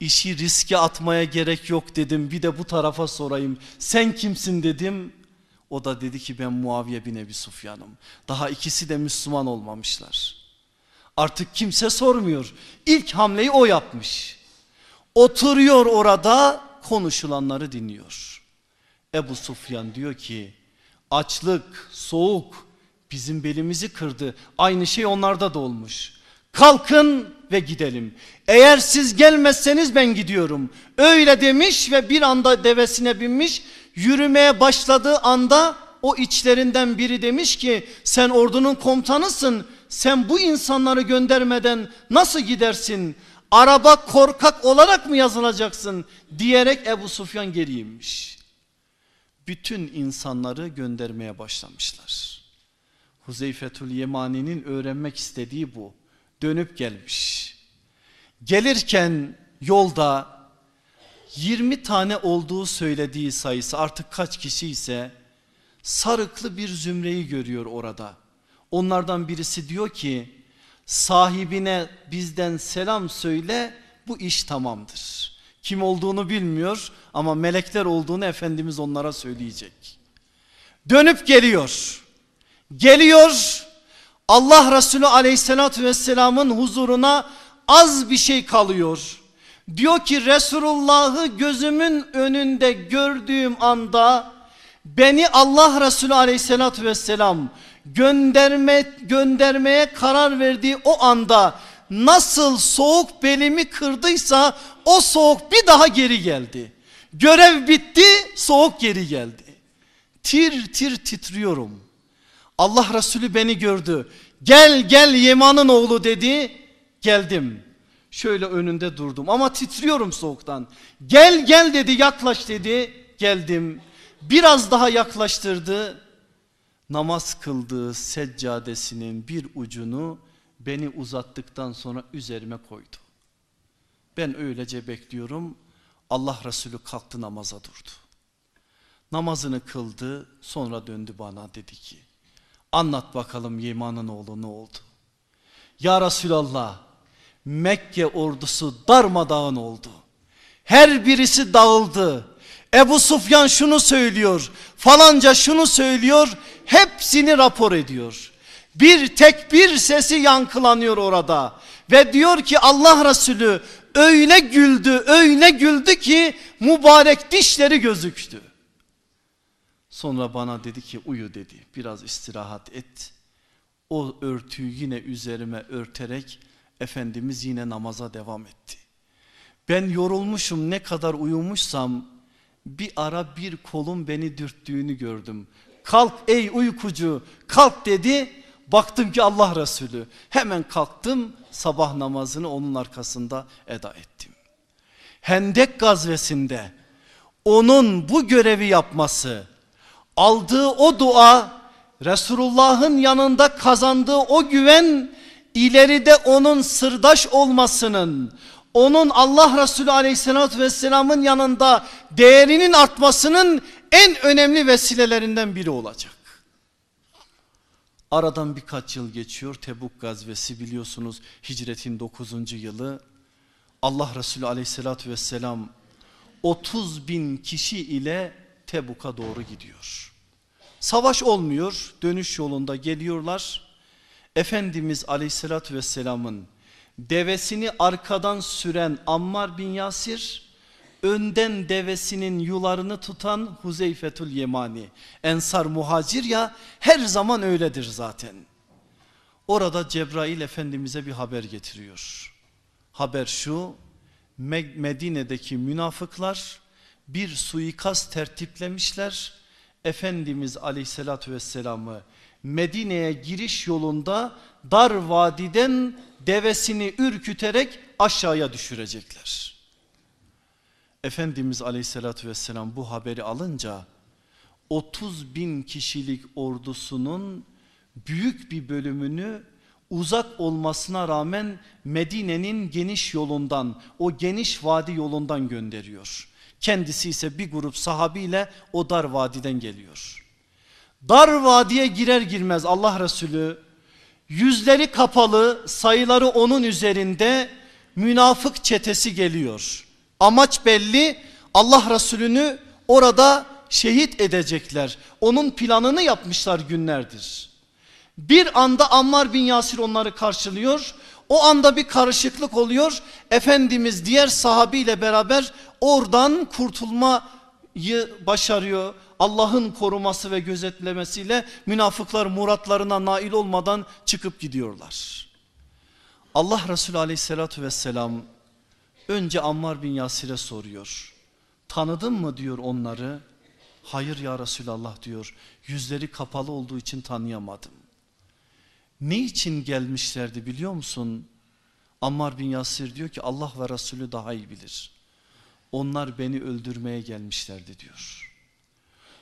İşi riske atmaya gerek yok dedim. Bir de bu tarafa sorayım. Sen kimsin dedim. O da dedi ki ben Muaviye bin Ebi Sufyan'ım. Daha ikisi de Müslüman olmamışlar. Artık kimse sormuyor. İlk hamleyi o yapmış. Oturuyor orada konuşulanları dinliyor. Ebu Sufyan diyor ki açlık, soğuk bizim belimizi kırdı. Aynı şey onlarda da olmuş. Kalkın ve gidelim. Eğer siz gelmezseniz ben gidiyorum. Öyle demiş ve bir anda devesine binmiş. Yürümeye başladığı anda o içlerinden biri demiş ki sen ordunun komutanısın. Sen bu insanları göndermeden nasıl gidersin? Araba korkak olarak mı yazılacaksın? Diyerek Ebu Sufyan geriymiş. Bütün insanları göndermeye başlamışlar. Huzeyfetül Yemani'nin öğrenmek istediği bu. Dönüp gelmiş. Gelirken yolda 20 tane olduğu söylediği sayısı artık kaç kişi ise sarıklı bir zümreyi görüyor orada. Onlardan birisi diyor ki sahibine bizden selam söyle bu iş tamamdır. Kim olduğunu bilmiyor ama melekler olduğunu Efendimiz onlara söyleyecek. Dönüp geliyor. Geliyor Allah Resulü aleyhissalatü vesselamın huzuruna az bir şey kalıyor. Diyor ki Resulullah'ı gözümün önünde gördüğüm anda beni Allah Resulü aleyhissalatü vesselam gönderme, göndermeye karar verdiği o anda nasıl soğuk belimi kırdıysa o soğuk bir daha geri geldi. Görev bitti soğuk geri geldi. Tir tir titriyorum. Allah Resulü beni gördü. Gel gel Yeman'ın oğlu dedi. Geldim. Şöyle önünde durdum ama titriyorum soğuktan. Gel gel dedi yaklaş dedi. Geldim. Biraz daha yaklaştırdı namaz kıldığı seccadesinin bir ucunu beni uzattıktan sonra üzerime koydu. Ben öylece bekliyorum. Allah Resulü kalktı namaza durdu. Namazını kıldı sonra döndü bana dedi ki anlat bakalım Yeman'ın oğlu ne oldu? Ya Resulallah Mekke ordusu darmadağın oldu. Her birisi dağıldı. Ebu Sufyan şunu söylüyor falanca şunu söylüyor hepsini rapor ediyor. Bir tek bir sesi yankılanıyor orada ve diyor ki Allah Resulü öyle güldü öyle güldü ki mübarek dişleri gözüktü. Sonra bana dedi ki uyu dedi biraz istirahat et. O örtüyü yine üzerime örterek Efendimiz yine namaza devam etti. Ben yorulmuşum ne kadar uyumuşsam bir ara bir kolum beni dürttüğünü gördüm. Kalk ey uykucu kalk dedi. Baktım ki Allah Resulü. Hemen kalktım sabah namazını onun arkasında eda ettim. Hendek gazvesinde onun bu görevi yapması, aldığı o dua, Resulullah'ın yanında kazandığı o güven ileride onun sırdaş olmasının, onun Allah Resulü aleyhissalatü vesselamın yanında değerinin artmasının en önemli vesilelerinden biri olacak. Aradan birkaç yıl geçiyor Tebuk gazvesi biliyorsunuz hicretin 9. yılı. Allah Resulü aleyhissalatü vesselam 30 bin kişi ile Tebuk'a doğru gidiyor. Savaş olmuyor dönüş yolunda geliyorlar. Efendimiz aleyhissalatü vesselamın devesini arkadan süren Ammar bin Yasir önden devesinin yularını tutan Huzeyfetül Yemani. Ensar muhacir ya her zaman öyledir zaten. Orada Cebrail Efendimiz'e bir haber getiriyor. Haber şu Medine'deki münafıklar bir suikast tertiplemişler. Efendimiz aleyhissalatü vesselam'ı Medine'ye giriş yolunda dar vadiden devesini ürküterek aşağıya düşürecekler. Efendimiz aleyhissalatü vesselam bu haberi alınca 30 bin kişilik ordusunun büyük bir bölümünü uzak olmasına rağmen Medine'nin geniş yolundan o geniş vadi yolundan gönderiyor. Kendisi ise bir grup sahabiyle o dar vadiden geliyor. Dar vadiye girer girmez Allah Resulü yüzleri kapalı sayıları onun üzerinde münafık çetesi geliyor. Amaç belli Allah Resulü'nü orada şehit edecekler. Onun planını yapmışlar günlerdir. Bir anda Ammar bin Yasir onları karşılıyor. O anda bir karışıklık oluyor. Efendimiz diğer sahabiyle beraber oradan kurtulmayı başarıyor. Allah'ın koruması ve gözetlemesiyle münafıklar muratlarına nail olmadan çıkıp gidiyorlar. Allah Resulü aleyhissalatü vesselam önce Ammar bin Yasir'e soruyor. Tanıdın mı diyor onları. Hayır ya Resulallah diyor. Yüzleri kapalı olduğu için tanıyamadım. Ne için gelmişlerdi biliyor musun? Ammar bin Yasir diyor ki Allah ve Resulü daha iyi bilir. Onlar beni öldürmeye gelmişlerdi diyor.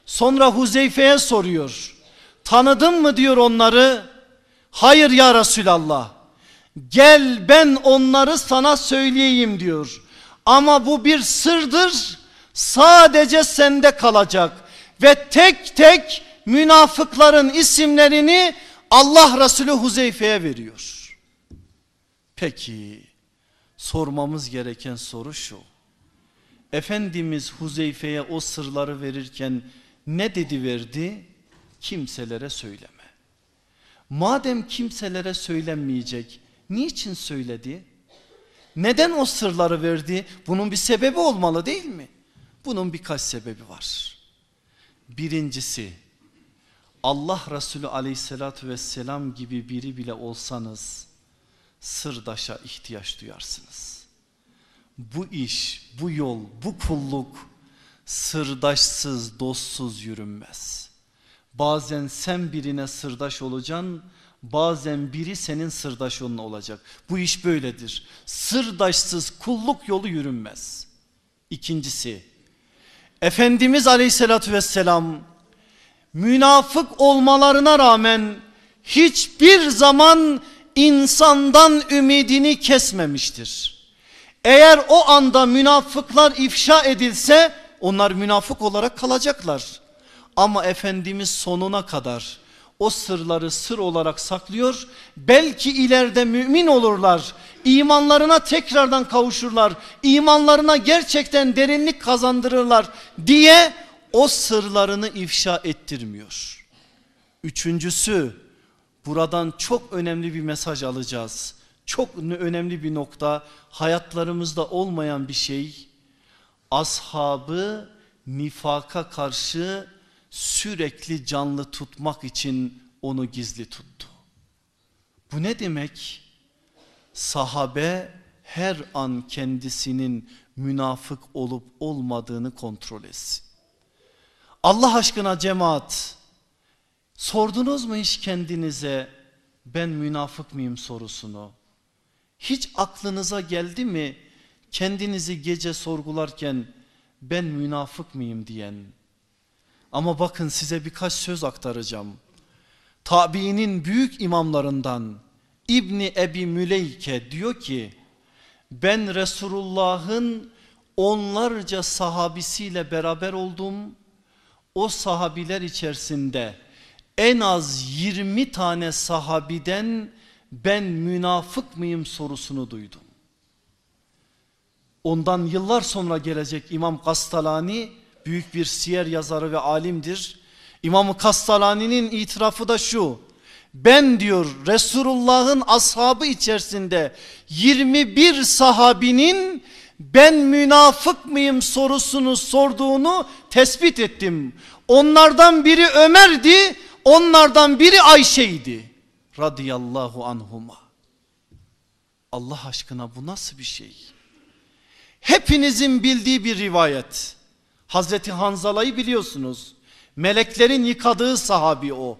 Sonra Huzeyfe'ye soruyor. Tanıdın mı diyor onları. Hayır ya Resulallah. Gel ben onları sana söyleyeyim diyor. Ama bu bir sırdır. Sadece sende kalacak. Ve tek tek münafıkların isimlerini Allah Resulü Huzeyfe'ye veriyor. Peki sormamız gereken soru şu. Efendimiz Huzeyfe'ye o sırları verirken ne dedi verdi? Kimselere söyleme. Madem kimselere söylenmeyecek niçin söyledi? Neden o sırları verdi? Bunun bir sebebi olmalı değil mi? Bunun birkaç sebebi var. Birincisi Allah Resulü aleyhissalatü vesselam gibi biri bile olsanız sırdaşa ihtiyaç duyarsınız. Bu iş, bu yol, bu kulluk sırdaşsız, dostsuz yürünmez. Bazen sen birine sırdaş olacaksın, bazen biri senin sırdaşın olacak. Bu iş böyledir. Sırdaşsız kulluk yolu yürünmez. İkincisi, Efendimiz aleyhissalatü vesselam münafık olmalarına rağmen hiçbir zaman insandan ümidini kesmemiştir. Eğer o anda münafıklar ifşa edilse onlar münafık olarak kalacaklar. Ama Efendimiz sonuna kadar o sırları sır olarak saklıyor. Belki ileride mümin olurlar. İmanlarına tekrardan kavuşurlar. İmanlarına gerçekten derinlik kazandırırlar diye o sırlarını ifşa ettirmiyor. Üçüncüsü buradan çok önemli bir mesaj alacağız. Çok önemli bir nokta hayatlarımızda olmayan bir şey. Ashabı nifaka karşı sürekli canlı tutmak için onu gizli tuttu. Bu ne demek? Sahabe her an kendisinin münafık olup olmadığını kontrol etsin. Allah aşkına cemaat sordunuz mu hiç kendinize ben münafık mıyım sorusunu? Hiç aklınıza geldi mi kendinizi gece sorgularken ben münafık mıyım diyen? Ama bakın size birkaç söz aktaracağım. Tabiinin büyük imamlarından İbni Ebi Müleyke diyor ki ben Resulullah'ın onlarca sahabisiyle beraber oldum o sahabiler içerisinde en az 20 tane sahabiden ben münafık mıyım sorusunu duydum. Ondan yıllar sonra gelecek İmam Kastalani büyük bir siyer yazarı ve alimdir. İmam Kastalani'nin itirafı da şu. Ben diyor Resulullah'ın ashabı içerisinde 21 sahabinin ben münafık mıyım sorusunu sorduğunu tespit ettim. Onlardan biri Ömer'di, onlardan biri Ayşe'ydi. Radıyallahu anhuma. Allah aşkına bu nasıl bir şey? Hepinizin bildiği bir rivayet. Hazreti Hanzala'yı biliyorsunuz. Meleklerin yıkadığı sahabi o.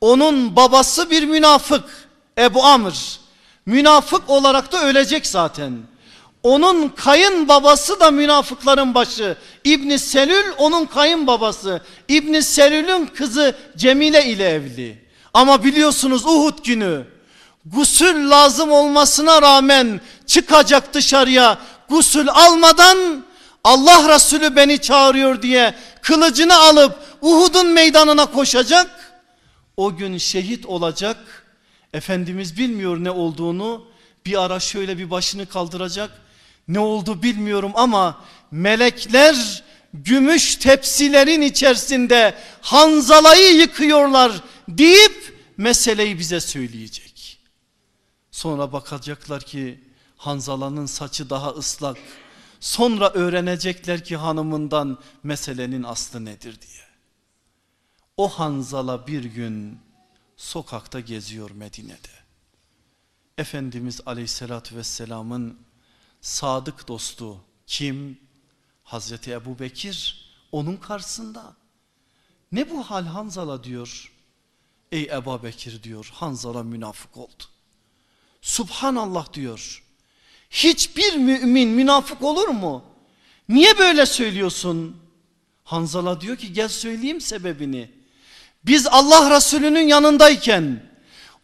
Onun babası bir münafık. Ebu Amr. Münafık olarak da ölecek zaten. Onun kayın babası da münafıkların başı. İbn Selül onun kayın babası. İbn Selül'ün kızı Cemile ile evli. Ama biliyorsunuz Uhud günü gusül lazım olmasına rağmen çıkacak dışarıya gusül almadan Allah Resulü beni çağırıyor diye kılıcını alıp Uhud'un meydanına koşacak. O gün şehit olacak. Efendimiz bilmiyor ne olduğunu. Bir ara şöyle bir başını kaldıracak. Ne oldu bilmiyorum ama melekler gümüş tepsilerin içerisinde Hanzala'yı yıkıyorlar deyip meseleyi bize söyleyecek. Sonra bakacaklar ki Hanzala'nın saçı daha ıslak. Sonra öğrenecekler ki hanımından meselenin aslı nedir diye. O Hanzala bir gün sokakta geziyor Medine'de. Efendimiz aleyhissalatü vesselamın sadık dostu kim? Hazreti Ebu Bekir onun karşısında. Ne bu hal Hanzala diyor. Ey Ebu Bekir diyor Hanzala münafık oldu. Subhanallah diyor. Hiçbir mümin münafık olur mu? Niye böyle söylüyorsun? Hanzala diyor ki gel söyleyeyim sebebini. Biz Allah Resulü'nün yanındayken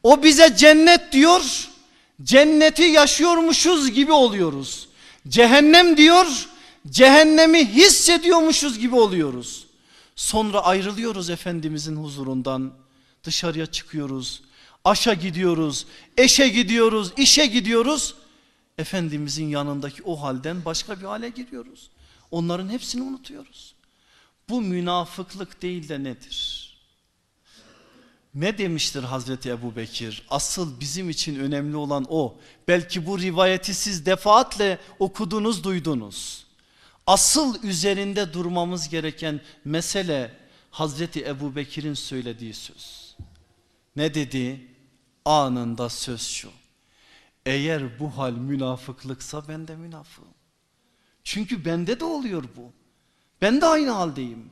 o bize cennet diyor. Cenneti yaşıyormuşuz gibi oluyoruz. Cehennem diyor. Cehennemi hissediyormuşuz gibi oluyoruz. Sonra ayrılıyoruz Efendimizin huzurundan. Dışarıya çıkıyoruz. Aşa gidiyoruz. Eşe gidiyoruz. işe gidiyoruz. Efendimizin yanındaki o halden başka bir hale giriyoruz. Onların hepsini unutuyoruz. Bu münafıklık değil de nedir? Ne demiştir Hazreti Ebu Bekir? Asıl bizim için önemli olan o. Belki bu rivayeti siz defaatle okudunuz duydunuz. Asıl üzerinde durmamız gereken mesele Hazreti Ebu Bekir'in söylediği söz. Ne dedi? Anında söz şu. Eğer bu hal münafıklıksa ben de münafığım. Çünkü bende de oluyor bu. Ben de aynı haldeyim.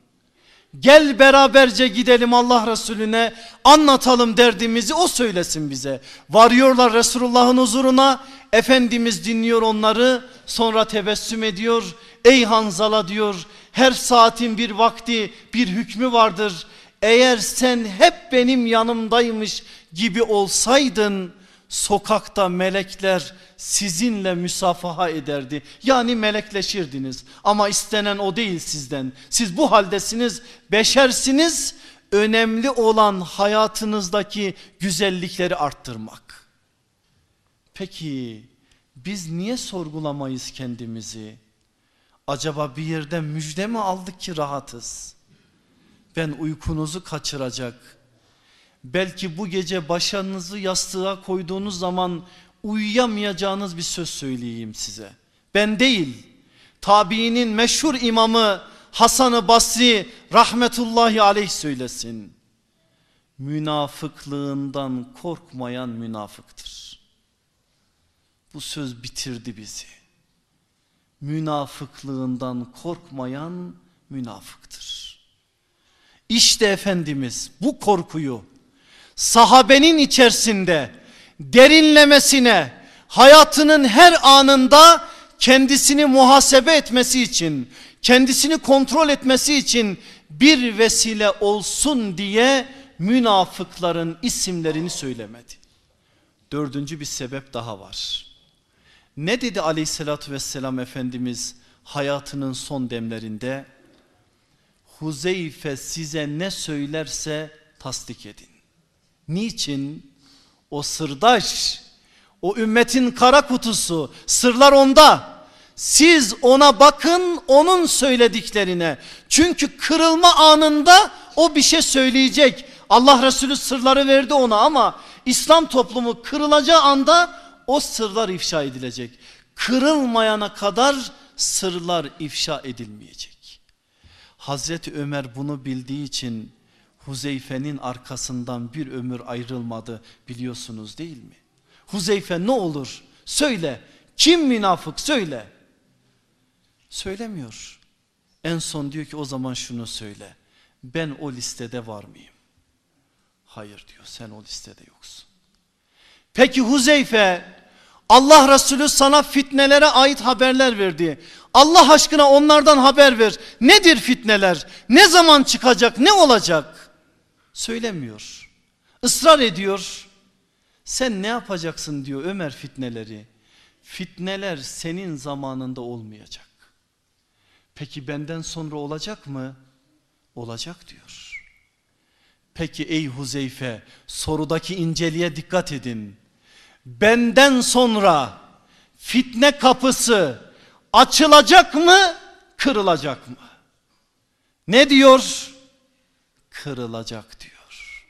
Gel beraberce gidelim Allah Resulüne anlatalım derdimizi o söylesin bize. Varıyorlar Resulullah'ın huzuruna Efendimiz dinliyor onları sonra tebessüm ediyor. Ey Hanzala diyor her saatin bir vakti bir hükmü vardır. Eğer sen hep benim yanımdaymış gibi olsaydın sokakta melekler sizinle müsafaha ederdi. Yani melekleşirdiniz ama istenen o değil sizden. Siz bu haldesiniz, beşersiniz. Önemli olan hayatınızdaki güzellikleri arttırmak. Peki biz niye sorgulamayız kendimizi? Acaba bir yerde müjde mi aldık ki rahatız? Ben uykunuzu kaçıracak, belki bu gece başınızı yastığa koyduğunuz zaman uyuyamayacağınız bir söz söyleyeyim size. Ben değil tabiinin meşhur imamı Hasan-ı Basri rahmetullahi aleyh söylesin. Münafıklığından korkmayan münafıktır. Bu söz bitirdi bizi. Münafıklığından korkmayan münafıktır. İşte Efendimiz bu korkuyu sahabenin içerisinde derinlemesine hayatının her anında kendisini muhasebe etmesi için kendisini kontrol etmesi için bir vesile olsun diye münafıkların isimlerini söylemedi. Dördüncü bir sebep daha var. Ne dedi aleyhissalatü vesselam Efendimiz hayatının son demlerinde? Huzeyfe size ne söylerse tasdik edin. Niçin? O sırdaş, o ümmetin kara kutusu, sırlar onda. Siz ona bakın onun söylediklerine. Çünkü kırılma anında o bir şey söyleyecek. Allah Resulü sırları verdi ona ama İslam toplumu kırılacağı anda o sırlar ifşa edilecek. kırılmayana kadar sırlar ifşa edilmeyecek. Hazreti Ömer bunu bildiği için Huzeyfe'nin arkasından bir ömür ayrılmadı biliyorsunuz değil mi? Huzeyfe ne olur söyle kim münafık söyle. Söylemiyor. En son diyor ki o zaman şunu söyle. Ben o listede var mıyım? Hayır diyor sen o listede yoksun. Peki Huzeyfe Allah Resulü sana fitnelere ait haberler verdi. Allah aşkına onlardan haber ver. Nedir fitneler? Ne zaman çıkacak? Ne olacak? Söylemiyor. Israr ediyor. Sen ne yapacaksın diyor Ömer fitneleri. Fitneler senin zamanında olmayacak. Peki benden sonra olacak mı? Olacak diyor. Peki ey Huzeyfe sorudaki inceliğe dikkat edin. Benden sonra fitne kapısı açılacak mı kırılacak mı? Ne diyor? Kırılacak diyor.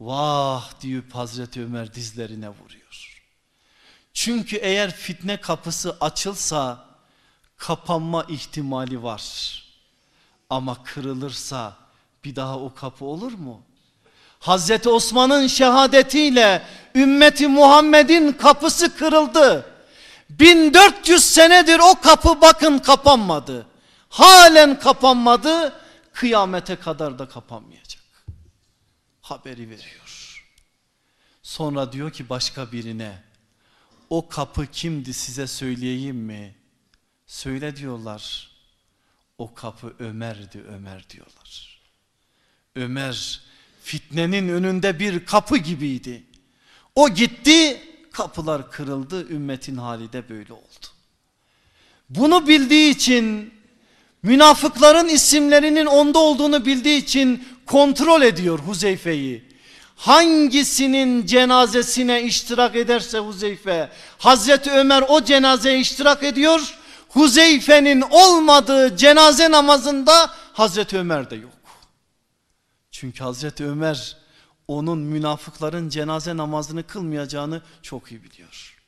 Vah diyor Hazreti Ömer dizlerine vuruyor. Çünkü eğer fitne kapısı açılsa kapanma ihtimali var. Ama kırılırsa bir daha o kapı olur mu? Hazreti Osman'ın şehadetiyle ümmeti Muhammed'in kapısı kırıldı. 1400 senedir o kapı bakın kapanmadı. Halen kapanmadı. Kıyamete kadar da kapanmayacak. Haberi veriyor. Sonra diyor ki başka birine o kapı kimdi size söyleyeyim mi? Söyle diyorlar. O kapı Ömer'di Ömer diyorlar. Ömer fitnenin önünde bir kapı gibiydi. O gitti kapılar kırıldı ümmetin hali de böyle oldu. Bunu bildiği için münafıkların isimlerinin onda olduğunu bildiği için kontrol ediyor Huzeyfe'yi. Hangisinin cenazesine iştirak ederse Huzeyfe Hazreti Ömer o cenazeye iştirak ediyor. Huzeyfe'nin olmadığı cenaze namazında Hazreti Ömer de yok. Çünkü Hazreti Ömer onun münafıkların cenaze namazını kılmayacağını çok iyi biliyor.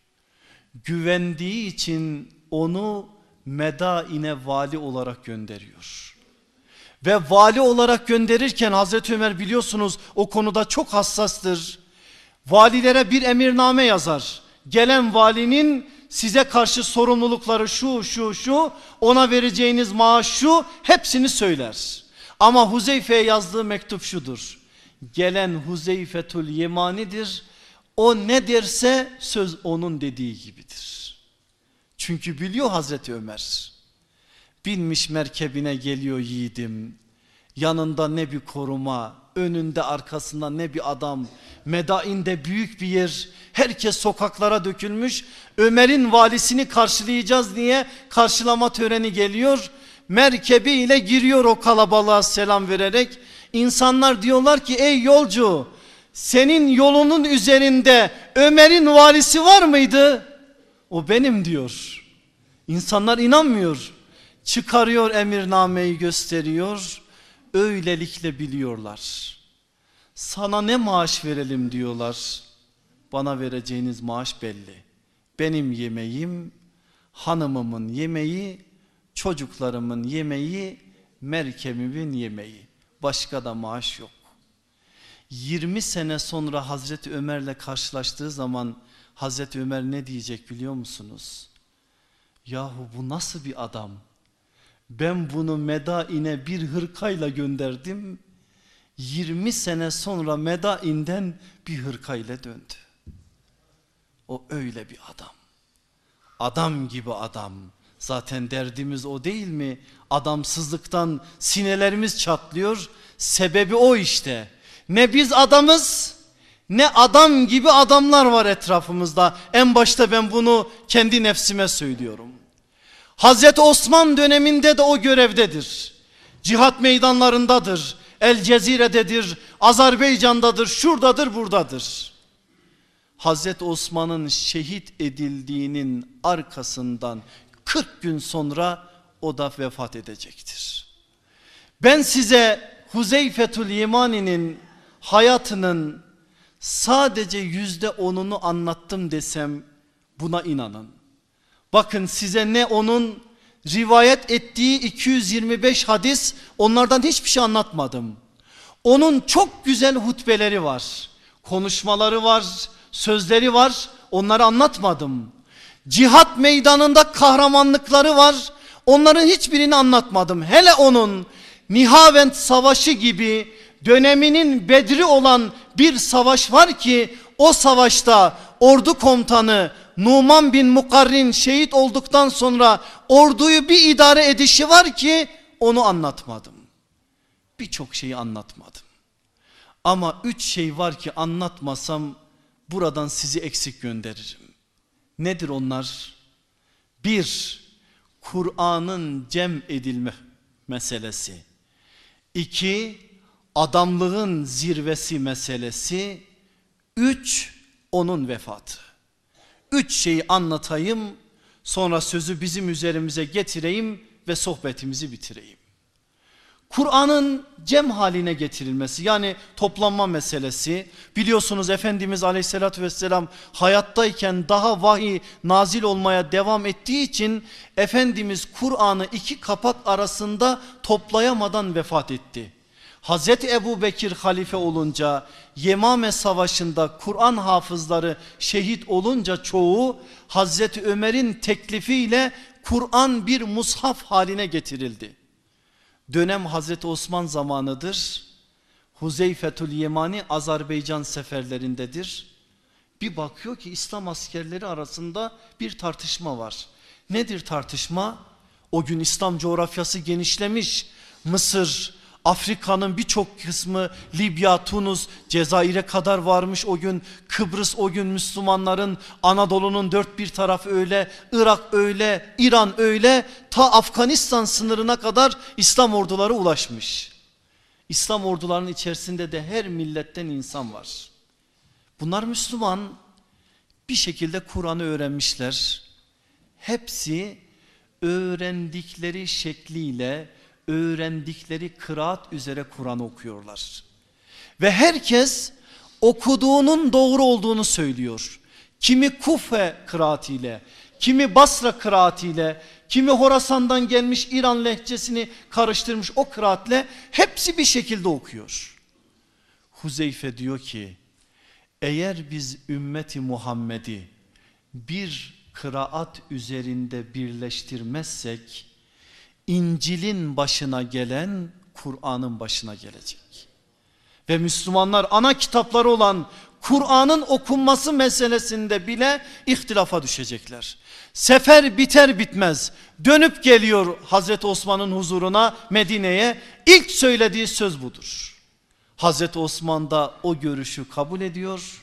Güvendiği için onu Medain'e vali olarak gönderiyor. Ve vali olarak gönderirken Hazreti Ömer biliyorsunuz o konuda çok hassastır. Valilere bir emirname yazar. Gelen valinin size karşı sorumlulukları şu şu şu ona vereceğiniz maaş şu hepsini söyler. Ama Huzeyfe'ye yazdığı mektup şudur. Gelen Huzeyfetül Yemani'dir. O ne derse söz onun dediği gibidir. Çünkü biliyor Hazreti Ömer. Binmiş merkebine geliyor yiğidim. Yanında ne bir koruma, önünde arkasında ne bir adam. Medain'de büyük bir yer. Herkes sokaklara dökülmüş. Ömer'in valisini karşılayacağız diye karşılama töreni geliyor. Merkebiyle giriyor o kalabalığa selam vererek. İnsanlar diyorlar ki ey yolcu senin yolunun üzerinde Ömer'in valisi var mıydı? O benim diyor. İnsanlar inanmıyor. Çıkarıyor emirnameyi gösteriyor. Öylelikle biliyorlar. Sana ne maaş verelim diyorlar. Bana vereceğiniz maaş belli. Benim yemeğim, hanımımın yemeği, çocuklarımın yemeği, merkebimin yemeği. Başka da maaş yok. 20 sene sonra Hazreti Ömer'le karşılaştığı zaman Hazreti Ömer ne diyecek biliyor musunuz? Yahu bu nasıl bir adam? Ben bunu Medain'e bir hırkayla gönderdim. 20 sene sonra Medain'den bir hırkayla döndü. O öyle bir adam. Adam gibi adam. Zaten derdimiz o değil mi? Adamsızlıktan sinelerimiz çatlıyor. Sebebi o işte. Ne biz adamız ne adam gibi adamlar var etrafımızda. En başta ben bunu kendi nefsime söylüyorum. Hazreti Osman döneminde de o görevdedir. Cihat meydanlarındadır. El Cezire'dedir, Azerbaycan'dadır, şuradadır, buradadır. Hazreti Osman'ın şehit edildiğinin arkasından 40 gün sonra o da vefat edecektir. Ben size Huzeyfetül Yemani'nin hayatının sadece yüzde onunu anlattım desem buna inanın. Bakın size ne onun rivayet ettiği 225 hadis onlardan hiçbir şey anlatmadım. Onun çok güzel hutbeleri var. Konuşmaları var, sözleri var. Onları anlatmadım. Cihat meydanında kahramanlıkları var. Onların hiçbirini anlatmadım. Hele onun Nihavent Savaşı gibi döneminin bedri olan bir savaş var ki o savaşta ordu komutanı Numan bin Mukarrin şehit olduktan sonra orduyu bir idare edişi var ki onu anlatmadım. Birçok şeyi anlatmadım. Ama üç şey var ki anlatmasam buradan sizi eksik gönderirim. Nedir onlar? Bir, Kur'an'ın cem edilme meselesi. İki, adamlığın zirvesi meselesi. Üç, onun vefatı. Üç şeyi anlatayım sonra sözü bizim üzerimize getireyim ve sohbetimizi bitireyim. Kur'an'ın cem haline getirilmesi yani toplanma meselesi biliyorsunuz Efendimiz aleyhissalatü vesselam hayattayken daha vahiy nazil olmaya devam ettiği için Efendimiz Kur'an'ı iki kapak arasında toplayamadan vefat etti. Hazreti Ebu Bekir halife olunca Yemame savaşında Kur'an hafızları şehit olunca çoğu Hazreti Ömer'in teklifiyle Kur'an bir mushaf haline getirildi. Dönem Hazreti Osman zamanıdır. Huzeyfetül Yemani Azerbaycan seferlerindedir. Bir bakıyor ki İslam askerleri arasında bir tartışma var. Nedir tartışma? O gün İslam coğrafyası genişlemiş. Mısır, Afrika'nın birçok kısmı Libya, Tunus, Cezayir'e kadar varmış o gün. Kıbrıs o gün Müslümanların Anadolu'nun dört bir tarafı öyle, Irak öyle, İran öyle ta Afganistan sınırına kadar İslam orduları ulaşmış. İslam ordularının içerisinde de her milletten insan var. Bunlar Müslüman bir şekilde Kur'an'ı öğrenmişler. Hepsi öğrendikleri şekliyle öğrendikleri kıraat üzere Kur'an okuyorlar. Ve herkes okuduğunun doğru olduğunu söylüyor. Kimi Kufe kıraatiyle, kimi Basra kıraatiyle, kimi Horasan'dan gelmiş İran lehçesini karıştırmış o kıraatle hepsi bir şekilde okuyor. Huzeyfe diyor ki eğer biz ümmeti Muhammed'i bir kıraat üzerinde birleştirmezsek İncil'in başına gelen Kur'an'ın başına gelecek. Ve Müslümanlar ana kitapları olan Kur'an'ın okunması meselesinde bile ihtilafa düşecekler. Sefer biter bitmez dönüp geliyor Hazreti Osman'ın huzuruna Medine'ye ilk söylediği söz budur. Hazreti Osman da o görüşü kabul ediyor.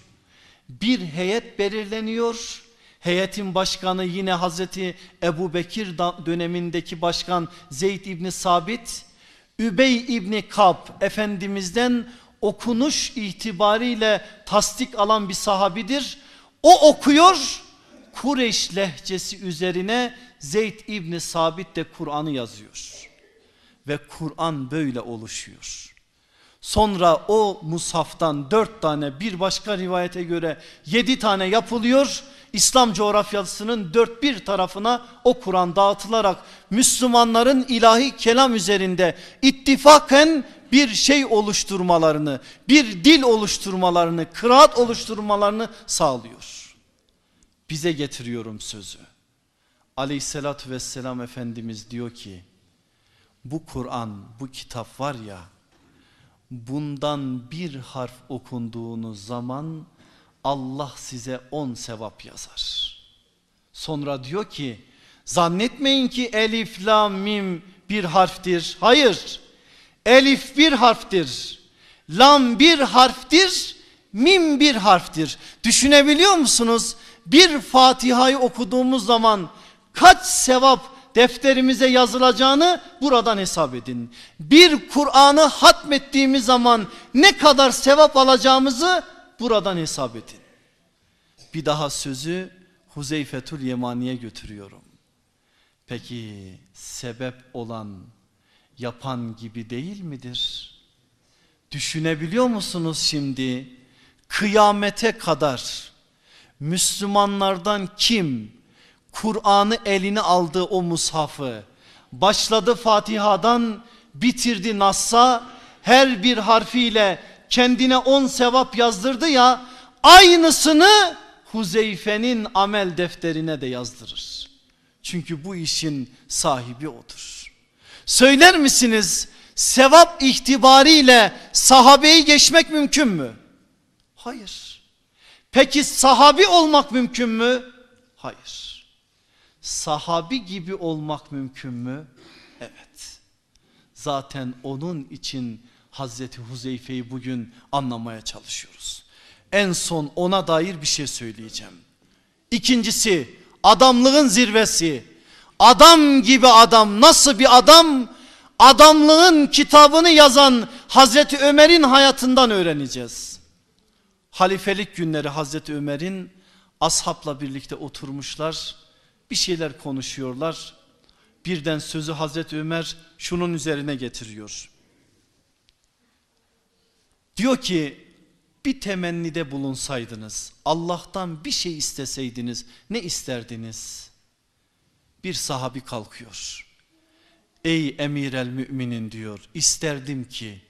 Bir heyet belirleniyor Heyetin başkanı yine Hazreti Ebu Bekir dönemindeki başkan Zeyd İbni Sabit, Übey İbni Kab Efendimiz'den okunuş itibariyle tasdik alan bir sahabidir. O okuyor Kureyş lehçesi üzerine Zeyd İbni Sabit de Kur'an'ı yazıyor. Ve Kur'an böyle oluşuyor. Sonra o musaftan dört tane bir başka rivayete göre yedi tane yapılıyor İslam coğrafyasının dört bir tarafına o Kur'an dağıtılarak Müslümanların ilahi kelam üzerinde ittifaken bir şey oluşturmalarını, bir dil oluşturmalarını, kıraat oluşturmalarını sağlıyor. Bize getiriyorum sözü. Aleyhissalatü vesselam Efendimiz diyor ki bu Kur'an, bu kitap var ya bundan bir harf okunduğunuz zaman Allah size on sevap yazar. Sonra diyor ki zannetmeyin ki elif la mim bir harftir. Hayır elif bir harftir. Lam bir harftir. Mim bir harftir. Düşünebiliyor musunuz? Bir Fatiha'yı okuduğumuz zaman kaç sevap defterimize yazılacağını buradan hesap edin. Bir Kur'an'ı hatmettiğimiz zaman ne kadar sevap alacağımızı buradan hesap edin. Bir daha sözü Huzeyfetül Yemani'ye götürüyorum. Peki sebep olan yapan gibi değil midir? Düşünebiliyor musunuz şimdi? Kıyamete kadar Müslümanlardan kim Kur'an'ı eline aldı o mushafı. Başladı Fatiha'dan bitirdi Nas'a her bir harfiyle kendine on sevap yazdırdı ya aynısını Huzeyfe'nin amel defterine de yazdırır. Çünkü bu işin sahibi odur. Söyler misiniz sevap itibariyle sahabeyi geçmek mümkün mü? Hayır. Peki sahabi olmak mümkün mü? Hayır. Sahabi gibi olmak mümkün mü? Evet. Zaten onun için Hazreti Huzeyfe'yi bugün anlamaya çalışıyoruz. En son ona dair bir şey söyleyeceğim. İkincisi adamlığın zirvesi. Adam gibi adam nasıl bir adam? Adamlığın kitabını yazan Hazreti Ömer'in hayatından öğreneceğiz. Halifelik günleri Hazreti Ömer'in ashabla birlikte oturmuşlar. Bir şeyler konuşuyorlar. Birden sözü Hazreti Ömer şunun üzerine getiriyor. Diyor ki bir temennide bulunsaydınız Allah'tan bir şey isteseydiniz ne isterdiniz? Bir sahabi kalkıyor. Ey emir el müminin diyor isterdim ki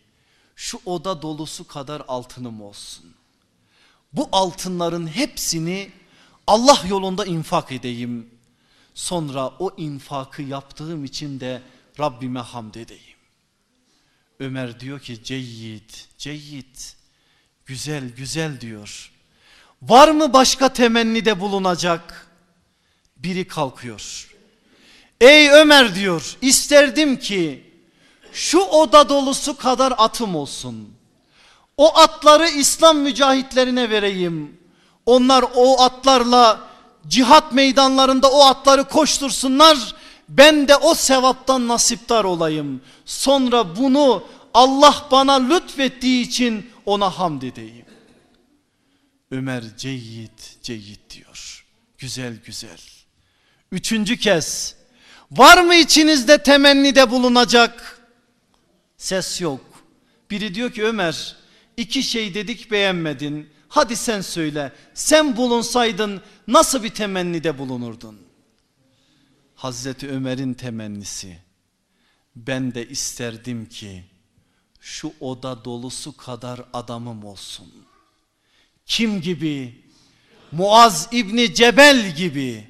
şu oda dolusu kadar altınım olsun. Bu altınların hepsini Allah yolunda infak edeyim. Sonra o infakı yaptığım için de Rabbime hamd edeyim. Ömer diyor ki ceyyid, ceyyid, güzel güzel diyor. Var mı başka temennide bulunacak? Biri kalkıyor. Ey Ömer diyor isterdim ki şu oda dolusu kadar atım olsun. O atları İslam mücahitlerine vereyim. Onlar o atlarla cihat meydanlarında o atları koştursunlar. Ben de o sevaptan nasiptar olayım. Sonra bunu Allah bana lütfettiği için ona hamd edeyim. Ömer ceyyid ceyyid diyor. Güzel güzel. Üçüncü kez var mı içinizde temennide bulunacak? Ses yok. Biri diyor ki Ömer iki şey dedik beğenmedin. Hadi sen söyle sen bulunsaydın nasıl bir temennide bulunurdun? Hazreti Ömer'in temennisi ben de isterdim ki şu oda dolusu kadar adamım olsun. Kim gibi? Muaz İbni Cebel gibi,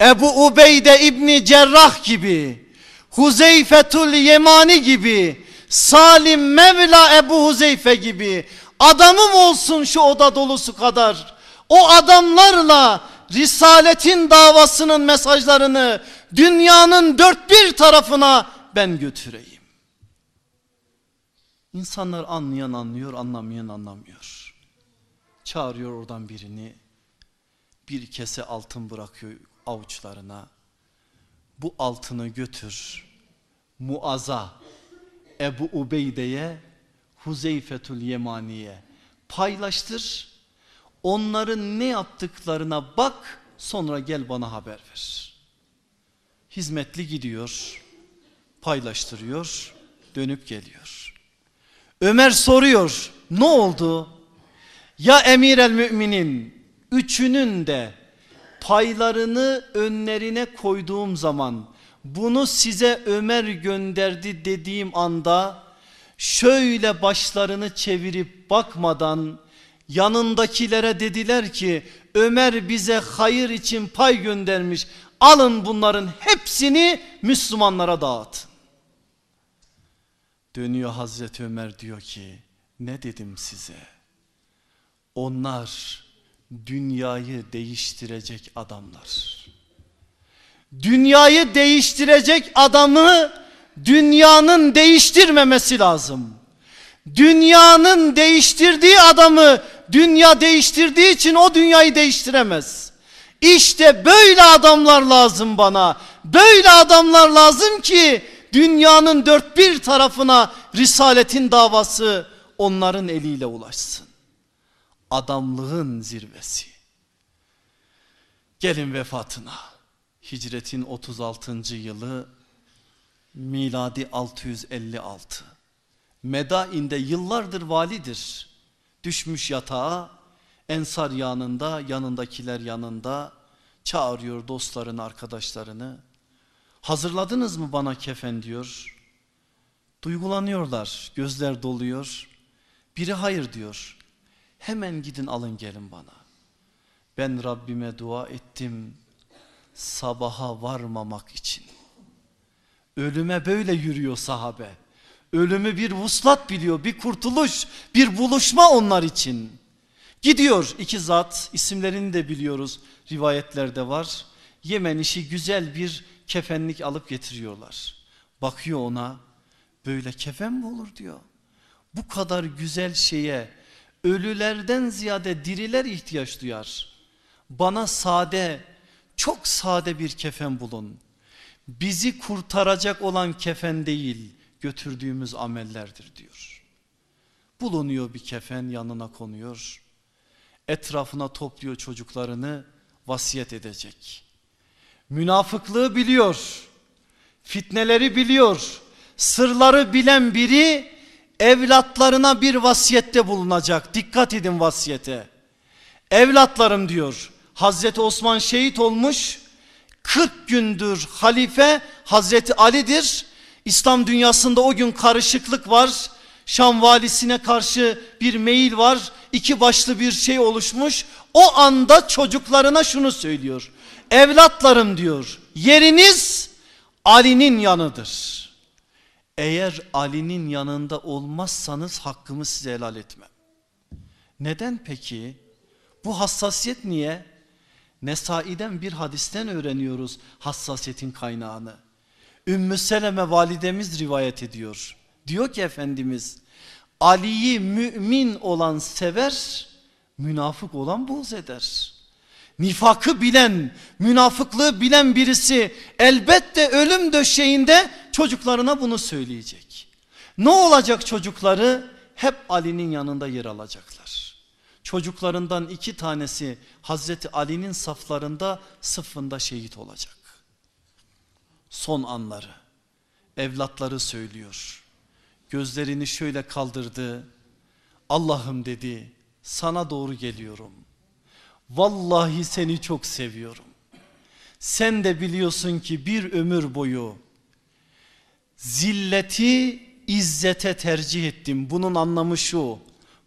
Ebu Ubeyde İbni Cerrah gibi, Huzeyfetul Yemani gibi, Salim Mevla Ebu Huzeyfe gibi adamım olsun şu oda dolusu kadar. O adamlarla Risaletin davasının mesajlarını dünyanın dört bir tarafına ben götüreyim. İnsanlar anlayan anlıyor, anlamayan anlamıyor. Çağırıyor oradan birini. Bir kese altın bırakıyor avuçlarına. Bu altını götür. Muaz'a, Ebu Ubeyde'ye, Huzeyfetül Yemani'ye paylaştır. Onların ne yaptıklarına bak sonra gel bana haber ver. Hizmetli gidiyor, paylaştırıyor, dönüp geliyor. Ömer soruyor ne oldu? Ya emir el müminin üçünün de paylarını önlerine koyduğum zaman bunu size Ömer gönderdi dediğim anda şöyle başlarını çevirip bakmadan yanındakilere dediler ki Ömer bize hayır için pay göndermiş alın bunların hepsini Müslümanlara dağıtın. Dönüyor Hazreti Ömer diyor ki ne dedim size? Onlar dünyayı değiştirecek adamlar. Dünyayı değiştirecek adamı dünyanın değiştirmemesi lazım. Dünyanın değiştirdiği adamı dünya değiştirdiği için o dünyayı değiştiremez. İşte böyle adamlar lazım bana. Böyle adamlar lazım ki dünyanın dört bir tarafına risaletin davası onların eliyle ulaşsın. Adamlığın zirvesi. Gelin vefatına. Hicretin 36. yılı miladi 656. Medain'de yıllardır validir. Düşmüş yatağa Ensar yanında yanındakiler yanında Çağırıyor dostlarını arkadaşlarını. Hazırladınız mı bana kefen diyor. Duygulanıyorlar gözler doluyor. Biri hayır diyor. Hemen gidin alın gelin bana. Ben Rabbime dua ettim sabaha varmamak için. Ölüme böyle yürüyor sahabe. Ölümü bir vuslat biliyor, bir kurtuluş, bir buluşma onlar için. Gidiyor iki zat, isimlerini de biliyoruz, rivayetlerde var. Yemen işi güzel bir kefenlik alıp getiriyorlar. Bakıyor ona, böyle kefen mi olur diyor. Bu kadar güzel şeye ölülerden ziyade diriler ihtiyaç duyar. Bana sade, çok sade bir kefen bulun. Bizi kurtaracak olan kefen değil, götürdüğümüz amellerdir diyor. Bulunuyor bir kefen yanına konuyor. Etrafına topluyor çocuklarını vasiyet edecek. Münafıklığı biliyor. Fitneleri biliyor. Sırları bilen biri evlatlarına bir vasiyette bulunacak. Dikkat edin vasiyete. Evlatlarım diyor. Hazreti Osman şehit olmuş. 40 gündür halife Hazreti Ali'dir. İslam dünyasında o gün karışıklık var. Şam valisine karşı bir meyil var. İki başlı bir şey oluşmuş. O anda çocuklarına şunu söylüyor. Evlatlarım diyor yeriniz Ali'nin yanıdır. Eğer Ali'nin yanında olmazsanız hakkımı size helal etmem. Neden peki? Bu hassasiyet niye? Nesai'den bir hadisten öğreniyoruz hassasiyetin kaynağını. Ümmü Seleme validemiz rivayet ediyor. Diyor ki Efendimiz Ali'yi mümin olan sever, münafık olan buğz eder. Nifakı bilen, münafıklığı bilen birisi elbette ölüm döşeğinde çocuklarına bunu söyleyecek. Ne olacak çocukları? Hep Ali'nin yanında yer alacaklar. Çocuklarından iki tanesi Hazreti Ali'nin saflarında sıfında şehit olacak. Son anları evlatları söylüyor. Gözlerini şöyle kaldırdı. Allah'ım dedi sana doğru geliyorum. Vallahi seni çok seviyorum. Sen de biliyorsun ki bir ömür boyu zilleti izzete tercih ettim. Bunun anlamı şu.